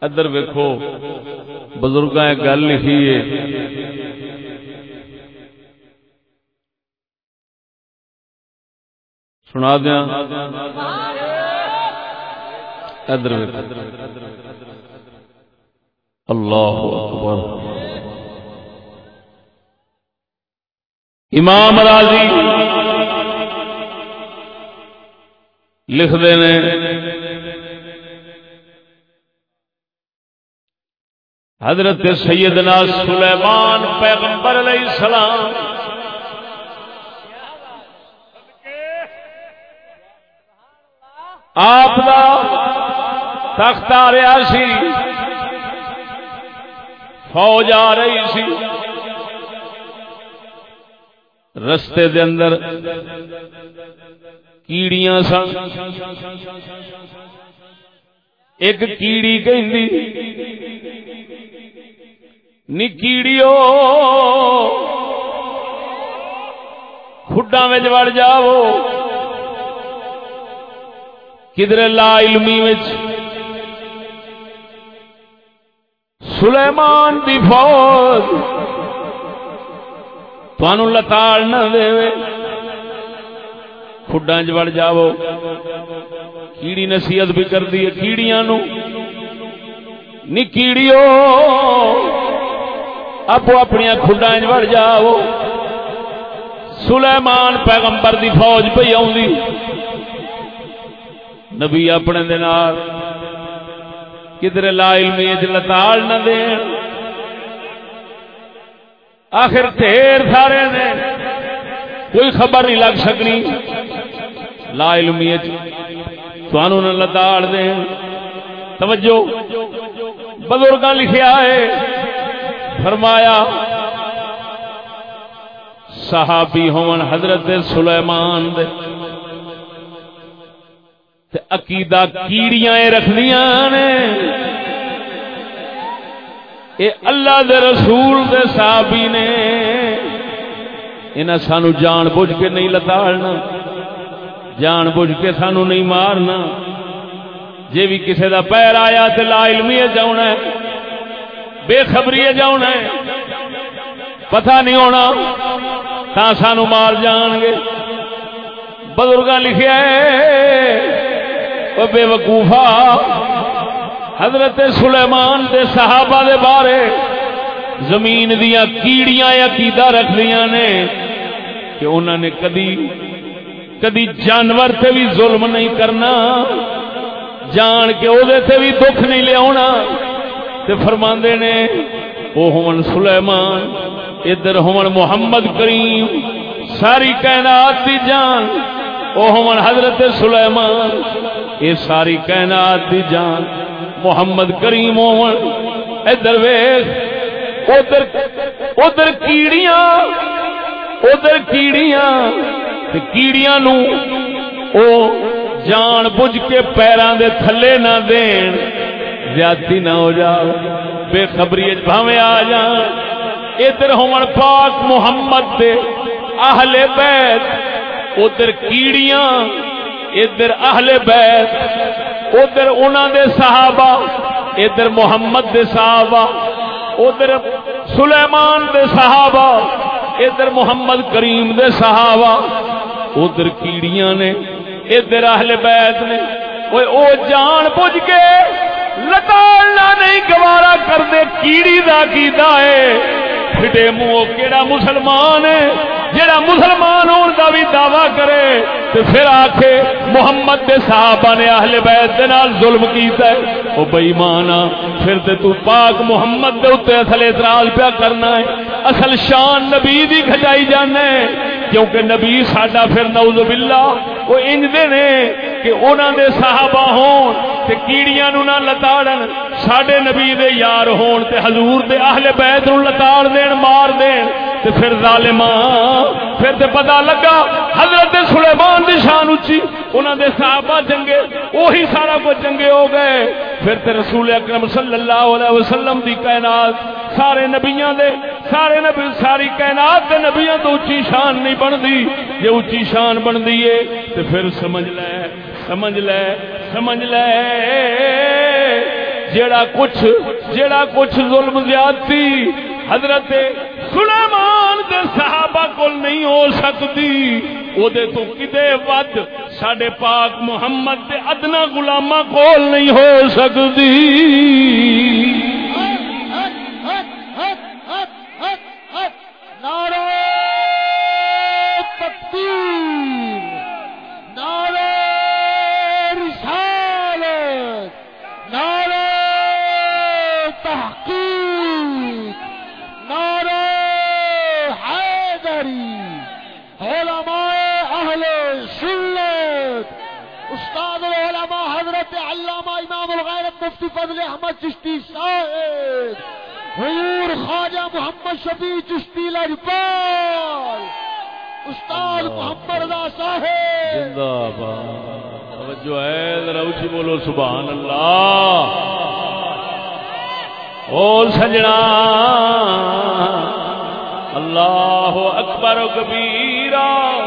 ادھر ویکو بزرگ گل لکھی ہے۔ سنا دیا ادھر اللہ اکبر۔ امام راضی لکھ دینے حضرت سیدنا سلیمان پیغمبر علیہ السلام آپ دا تخت آ رہا سی۔ فوج آ رہی سی۔ رستے دے اندر کیڑیاں سن۔ ایک کیڑی کہ نکیڑیو کھڈا میں وڑ جاؤ۔ کدھر لا علمی سلیمان دی فوج۔ تھانو لتاڑ نہ دے کھڈا چڑ جاؤ۔ کیڑی نصیحت بھی کر دی کیڑیاں نو نی کیڑیو آپ اپنی کھڈا چڑ جاؤ۔ سلیمان پیغمبر دی فوج پہ آؤں نبی اپنے دنار کدھر لا علمی لتاڑ نہ دین۔ آخر ڈھیر سارے نے کوئی خبر نہیں لگ سکنی۔ لا علمی تھانوں نہ لتاڑ دین۔ توجہ بزرگ لکھیا ہے، فرمایا، صحابی ہون حضرت سلیمان دے۔ تے عقیدہ کیڑیاں رکھدیاں نے۔ اے اللہ دے رسول دے صحابی نے، انہاں سانو جان بوجھ کے نہیں لتاڑنا، جان بوجھ کے سانو نہیں مارنا۔ جے بھی کسے دا پیر آیا تے لا علمی جاؤنا ہے، بے خبری جاؤنا ہے، پتہ نہیں ہونا تا سانو مار جان گے۔ بزرگاں لکھیا ہے او بے وقوفا حضرت سلیمان دے صحابہ دے بارے زمین دیا کیڑیاں عقیدہ رکھ لیا نے کہ انہوں نے کدی کدی جانور تے بھی ظلم نہیں کرنا، جان کے وہ بھی دکھ نہیں لیا تے فرماندے نے وہ ہون سلیمان، ادھر ہون محمد کریم، ساری کائنات دی جان۔ وہ ہون حضرت سلیمان، یہ ساری کائنات دی جان، محمد کریم ہون۔ ادھر ویخ ادھر ادھر کیڑیاں ادھر کیڑیاں کیڑیاں نو او جان بوجھ کے پیران دے تھلے نہ دین۔ زیادتی نہ ہو جا، بے خبری بھاویں آ جان ادھر ہون پاک محمد دے اہل بیت ادھر کیڑیاں، ادھر اہل بیت، ادھر انہاں دے صحابہ، ادھر محمد دے صحابہ، ادھر سلیمان دے صحابہ، ادھر محمد کریم دے صحابہ، ادھر کیڑیاں نے، ادھر اہل بیت نے۔ وہ او جان بوجھ کے لتاڑنا نہیں، گوارا کر دے کیڑی دا کیتا ہے۔ پھٹے منہ کیڑا مسلمان ہے؟ جڑا مسلمان ہون دا بھی دعویٰ کرے تو پھر آکھے محمد دے صحابہ نے اہل بیت دے نال ظلم کیتا ہے۔ او بے ایمانا پھر تے تو پاک محمد دے اوتے اصل اعتراض پیا کرنا ہے۔ اصل شان نبی دی کھجائی جانا ہے۔ کیونکہ نبی ساڈا پھر نعوذ باللہ، وہ انج دے نے کہ انہاں دے صحابہ ہون تے کیڑیاں نو نہ لتاڑن۔ ساڈے نبی دے یار ہون تے حضور دے اہل بیت نو لتاڑ دین، مار دین۔ تے پھر ظالماں پھر تے پتہ لگا حضرت سلیمان دی شان اچھی انہاں دے صحابہ جنگے وہی سارا کچھ جنگے ہو گئے۔ پھر تے رسول اکرم صلی اللہ علیہ وسلم دی کائنات، سارے نبیاں دے، سارے نبی، ساری کائنات دے نبیاں تو اچھی شان نہیں بندی جے اچھی شان بندی ہے، تے پھر سمجھ لے سمجھ لے سمجھ لے۔ جیڑا کچھ جیڑا کچھ ظلم زیادتی حضرت سلیمان دے صحابہ کول نہیں ہو سکتی۔ او دے تو کدے ود ساڈے پاک محمد دے ادنا غلاماں کول نہیں ہو سکتی۔ نعرہ تکبیر نعرہ رسالت نعرہ تحقیق نعرہ حیدری علماء اہل سنت استاد العلماء حضرت علامہ امام الغیرت مفتی فضل احمد چشتی صاحب حضور خواجہ محمد شفیع چشتی لجپال استاد محمد رضا صاحب۔ زندہ باد۔ توجہ ہے ذرا اونچی بولو سبحان اللہ۔ او سجنا۔ اللہ اکبر و کبیرا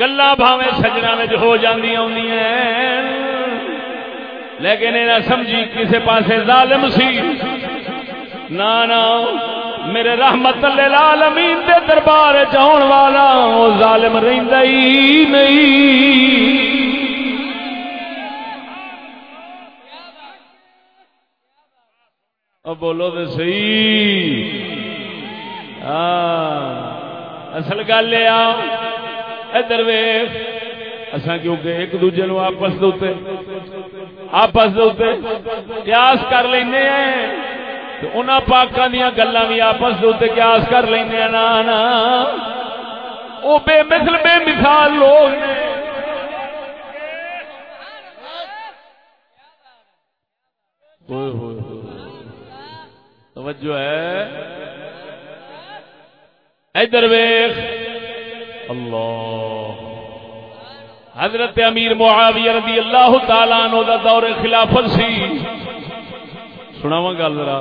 گلا بھاوے سجنا میں ہو جاندی ہیں لیکن یہ نہ سمجھی کسی پاسے ظالم سی۔ نا میرے رحمت للعالمین دے دربار چاؤن والا وہ ظالم رہندا ہی نہیں۔ اب بولو تو صحیح۔ ہاں اصل گل یہ ادھر ویخ اصا کیونکہ ایک دوجے نو آپس دے آپس دے قیاس کر لینے ہیں۔ تو انہاں پاکاں دیاں گلاں بھی آپس دے قیاس کر لینے ہیں نا نا او بے مثل، بے مثال لوگ نے ہوئے ہوئے توجہ ہے۔ ادھر ویخ اللہ۔ حضرت امیر معاویہ رضی اللہ تعالیٰ عنہ دا دور خلافت سی۔ سناواں گل ذرا۔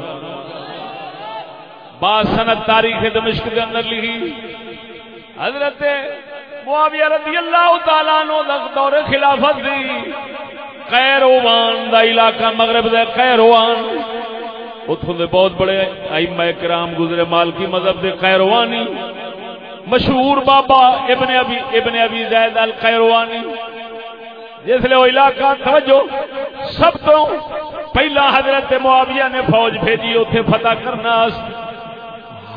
با سنت تاریخ دمشق کے اندر لکھی۔ حضرت معاویہ رضی اللہ تعالیٰ عنہ دا دور خلافت سی قیروان دا علاقہ مغرب دا قیروان۔ اتوں دے بہت بڑے ائمہ کرام گزرے مالکی مذہب دے قیروانی۔ مشہور بابا ابن ابی ابن ابی زید القیروانی۔ جس لیے وہ علاقہ، توجہ، سب تو پہلا حضرت معاویہ نے فوج بھیجی اتنے فتح کرنا۔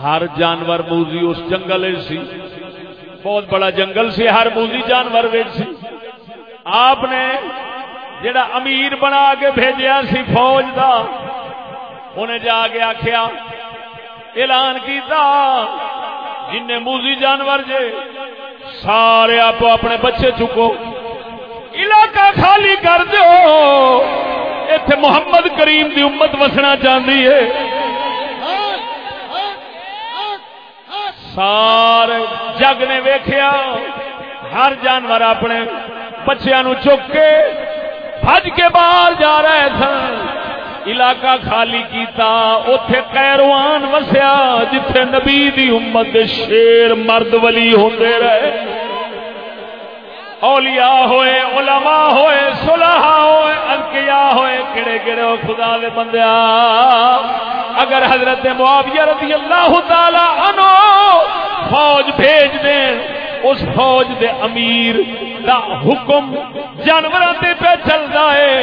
ہر جانور موزی اس جنگل سی۔ بہت بڑا جنگل سی، ہر موزی جانور سی۔ آپ نے جڑا امیر بنا کے بھیجیا سی فوج دا، انہیں جا کے آخیا اعلان کیتا جن موزی جانور جے، سارے آپ اپنے بچے چکو۔ علاقہ خالی کر دو۔ اتے محمد کریم دی امت وسنا چاہتی ہے۔ سارے جگ نے ویخیا ہر جانور اپنے بچیا چک کے بج کے باہر جا رہے سن۔ علاقہ خالی کیتا اتے کیروان وسیا، جتھے نبی دی امت دے شیر مرد ولی ہوندے رہے۔ اولیاء ہوئے، علماء ہوئے، صلحاء ہوئے انقیاء ہوئے کڑے کڑے ہو، خدا دے بندیا اگر حضرت معاویہ رضی اللہ تعالی عنہ فوج بھیج دیں، اس فوج دے امیر دا حکم جانوراں تے پہ چلدا ہے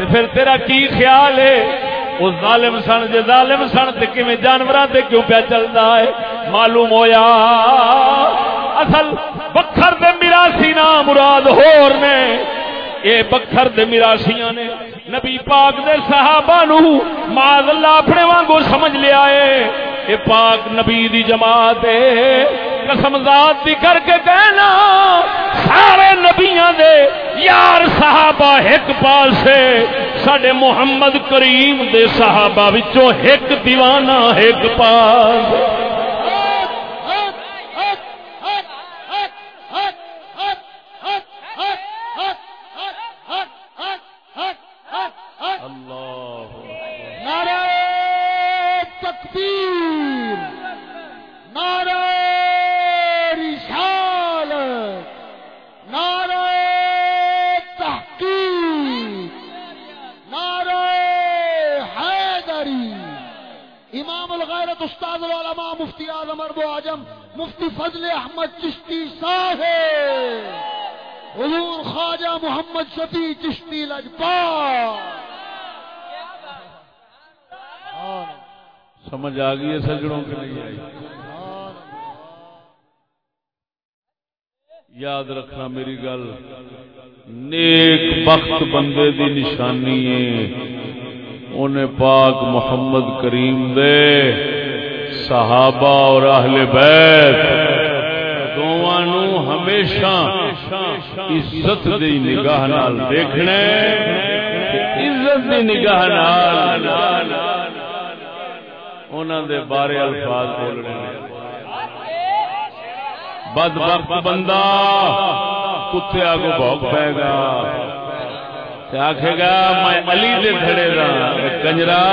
تے پھر تیرا کی خیال ہے؟ اس ظالم سن، جے ظالم سن، تے کیویں جانوراں تے کیوں پہ چلدا ہے؟ معلوم ہویا۔ اصل بکھر دے میراسی نا مراد ہور نے۔ اے بکھر دے میراسیاں نے۔ نبی پاک دے صحابہ نو ماذ اللہ اپنے وانگو سمجھ لیا ہے۔ اے پاک نبی دی جماعت ہے۔ قسم ذات دی کر کے کہنا، سارے نبیاں دے یار صحابہ ایک پاسے، ساڈے محمد کریم دے صحابہ وچوں ایک دیوانہ ایک پاس۔ نعرہ امام الغیرت استاد العلماء مفتی اعظم ارب اعظم مفتی فضل احمد چشتی صاحب۔ حضور خواجہ محمد شفیع چشتی لجپال۔ سمجھ آ گئی ہے سجڑوں کے نہیں آئی یاد رکھنا میری گل، نیک بخت بندے دی نشانی ہے۔ انہیں پاک محمد کریم دے۔ صحابہ اور اہل بیت، دونوں ہمیشہ عزت دی نگاہ نال دیکھنے، عزت دی نگاہ نال انہوں دے بارے الفاظ بولنے۔ بد وقت بندہ کتے آگو بھوک پائے گا۔ آخے گا، میں علی دے کھڑے دا کنجرا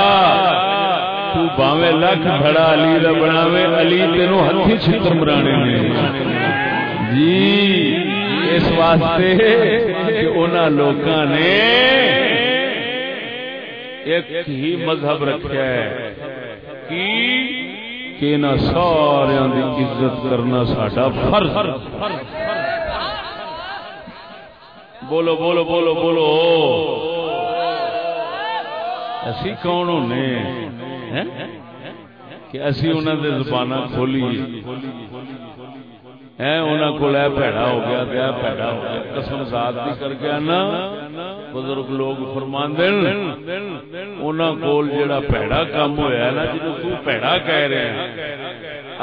تو باوے لکھ بڑا علی دا بناوے، علی تینوں ہتھی چھتر مرانے نے۔ جی اس واسطے کہ انہاں لوکاں نے ایک ہی مذہب رکھا ہے۔ کہ نہ سارا دی عزت کرنا ساڈا فرض۔ بولو بولو بولو بولو۔ اسی کون ہونے کہ اسی انہوں نے زبان کھولی انہوں کو پیڑا ہو گیا گیا پیڑا ہو گیا۔ قسم ذات بھی کر گیا نا بزرگ لوگ فرمان انہوں کو جڑا پیڑا کام ہوا نا جنہوں تو پیڑا کہہ رہے ہیں،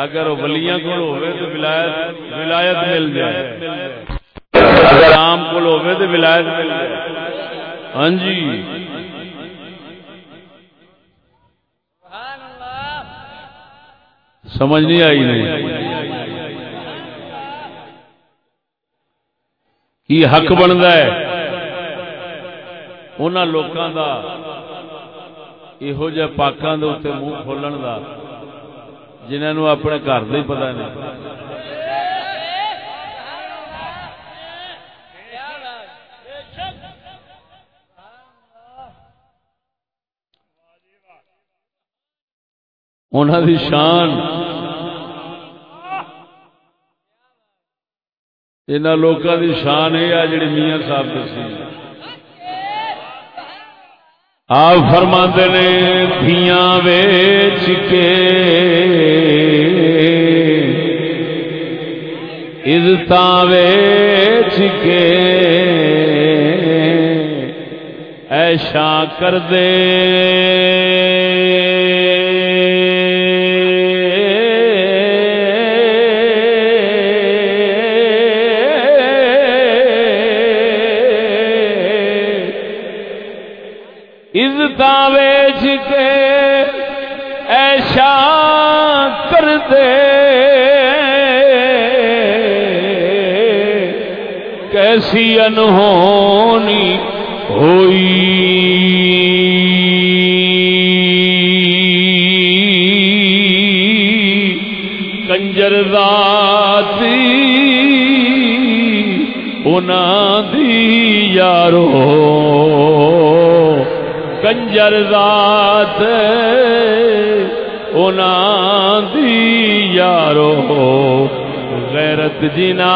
اگر ولیاں کو ہوئے تو ولایت ولایت مل جائے۔ اگر عام کو ہوئے تو ولایت مل جائے۔ ہاں جی۔ سمجھ نہیں آئی نہیں۔ کی حق بنتا ہے؟ ان لوگوں کا یہو جہ پاکوں کے اتنے منہ کھولن کا جنہوں اپنے گھر کا ہی پتا نہیں۔ انہوں دی شان ان لوگوں دی شان یہ ہے جڑی میاں صاحب دسی آپ فرما نے دھیاں ویچ کے عزت ویچ کے ایشا کر دے کیسی انہونی ہوئی۔ کنجر ذاتی انہاں دی یارو۔ کنجر ذات انہاں دی یارو۔ غیرت جنا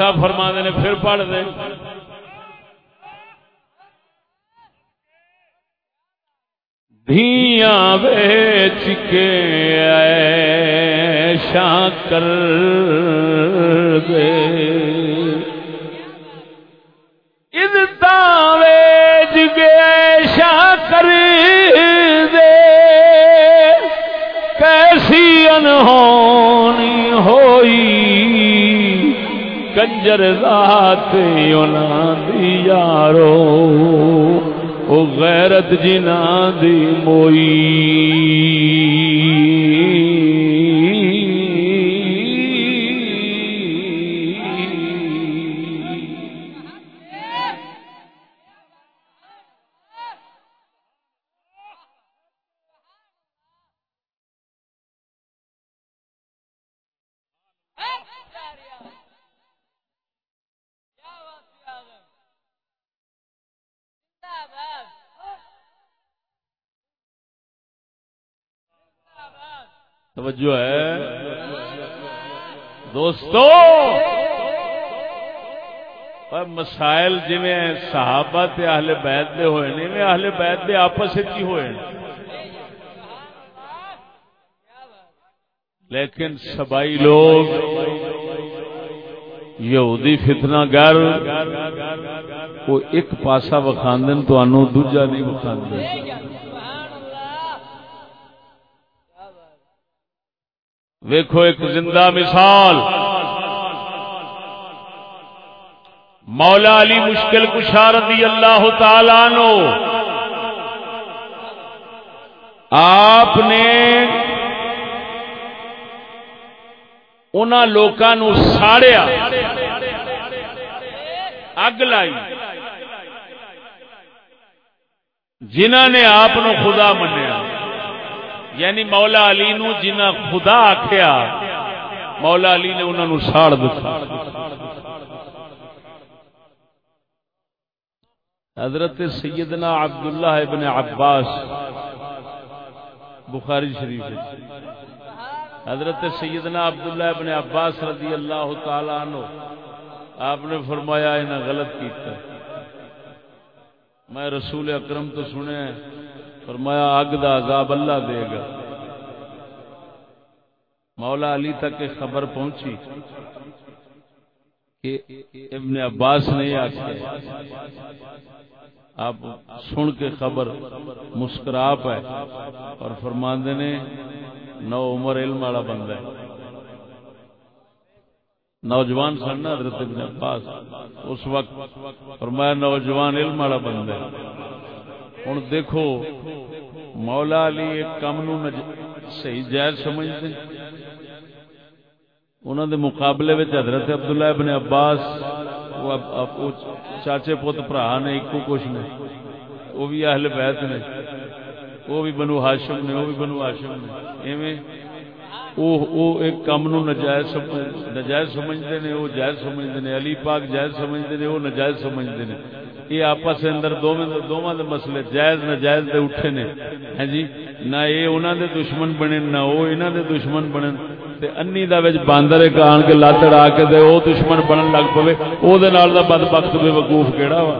صاحب فرما دے نے پھر پڑھ دے۔ مسائل جویں صحابہ تے اہل بیت دے ہوئے نے میں اہل بیت دے آپس وچ ہی ہوئے نے۔ لیکن سبائی لوگ، یہودی فتنہ گر وہ ایک پاسا وکھاندن تو انو دوجا نہیں وکھاندن۔ ویکھو ایک زندہ مثال۔ مولا علی مشکل کشا رضی اللہ تعالی نو آپ نے ان لوگوں ساڑیا۔ اگ لائی۔ جنہ نے آپ خدا منیا۔ یعنی مولا علی نو جنہ خدا آخیا مولا علی نے انہوں ساڑ دتا۔ حضرت سیدنا عبداللہ ابن عباس، بخاری شریف حضرت سیدنا عبداللہ ابن عباس رضی اللہ تعالی عنہ، آپ نے فرمایا انہیں غلط کیتا میں رسول اکرم تو سنیا فرمایا اگ دا عذاب اللہ دے گا۔ مولا علی تک ایک خبر پہنچی کہ ابن عباس نے آخیا آپ سن کے خبر مسکرا پہ اور فرماندے نے، نو عمر علم والا بندہ ہے۔ نوجوان سن نا حضرت ابن عباس، اس وقت فرمایا نوجوان علم والا بندہ ہے۔ ہوں دیکھو، مولا علی ایک کم نو صحیح جائز سمجھتے انہوں دے مقابلے میں حضرت عبداللہ ابن عباس وہ چاچے پوت برا نے ایک کچھ نے وہ بھی اہل بیت نے۔ وہ بھی بنو ہاشم نے، وہ بھی بنو ہاشم نے۔ ایویں وہ ایک کم نو نجائز نجائز سمجھتے نے، وہ جائز سمجھتے نے۔ علی پاک جائز سمجھتے نے، وہ نجائز سمجھتے نے۔ یہ آپس اندر دونوں دے مسئلے، جائز نجائز دے اٹھے نے۔ ہیں جی نہ یہ انہوں دے دشمن بنے، نہ وہ انہوں دے دشمن بنے تے انی دا وچ باندر ایک آن کے لات اڑا کے تے او دشمن بنن لگ پوے او دے نال دا بدبخت بے وقوف کیڑا وا؟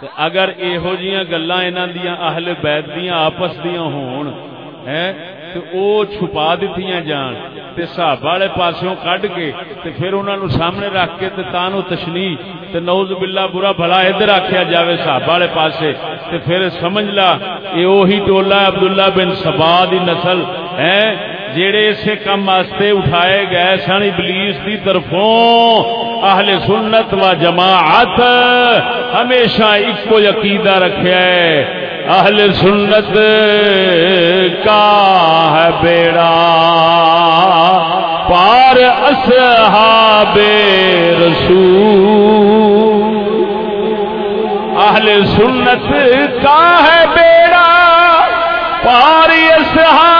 تے اگر ایہو جیاں گلاں انہاں دیاں اہل بیت دیاں آپس دیاں ہون، ہیں؟ تے او چھپا دتیاں جان، تے صحابہ والے پاسوں کڈ کے تے پھر انہاں نو سامنے رکھ کے تے تاں تشنیع تے نعوذ باللہ برا بھلا ادھر آخیا جاوے صحابہ والے پاسے۔ تے پھر سمجھ لا، اے اوہی ٹولا عبداللہ بن سبا دی نسل ہے جڑے اسے کم واسطے اٹھائے گئے سن ابلیس دی طرفوں، اہل سنت و جماعت ہمیشہ ایک کو عقیدہ رکھا ہے۔ اہل سنت کا ہے بیڑا۔ پار اصحاب رسول۔ اہل سنت کا ہے بیڑا۔ پاری اصحاب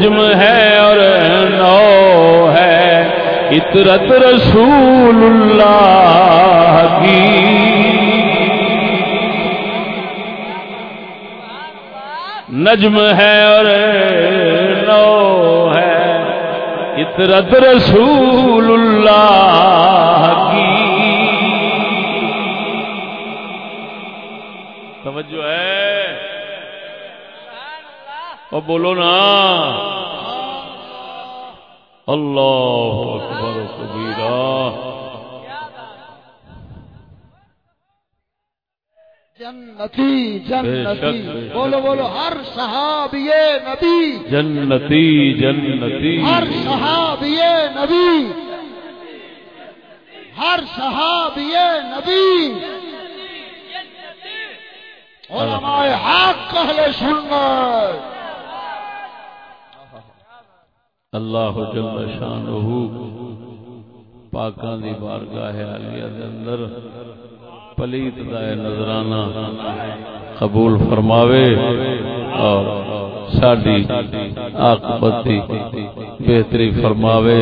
نجم ہے اور نو ہے اطرت رسول اللہ کی۔ نجم ہے اور نو ہے اطرت رسول اللہ کی۔ توجہ ہے۔ اور بولو نا۔ اللہ اکبر کبیرا جنتی جنتی بولو بولو ہر صحاب یہ نبی۔ جنتی جنتی۔ ہر صحاب یہ نبی۔ ہر صحاب یہ نبی۔ علماء حق اہل سنت۔ اللہ جل شانہ پاکاں دی بارگاہ عالیہ دے اندر پلیت دا نظرانہ قبول فرماوے اور ساڈی عاقبت دی بہتری فرماوے۔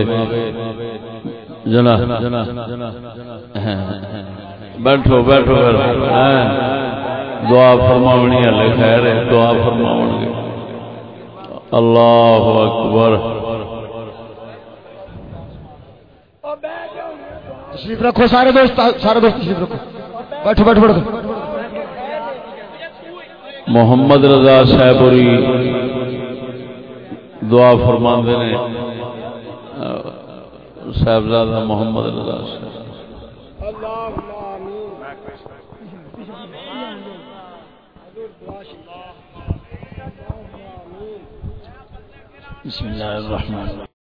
جنا بیٹھو بیٹھو ہاں، دعا فرماونی ہے خیر ہے، دعا فرماون گے اللہ اکبر۔ تشریف رکھو سارے دوست سارے دوست تشریف رکھو۔ بیٹھو بیٹھو بیٹھو۔ محمد رضا صاحبری دعا فرماندے نے۔ صاحبزادہ محمد رضا صاحب۔ اللہ Bismillahirrahmanirrahim.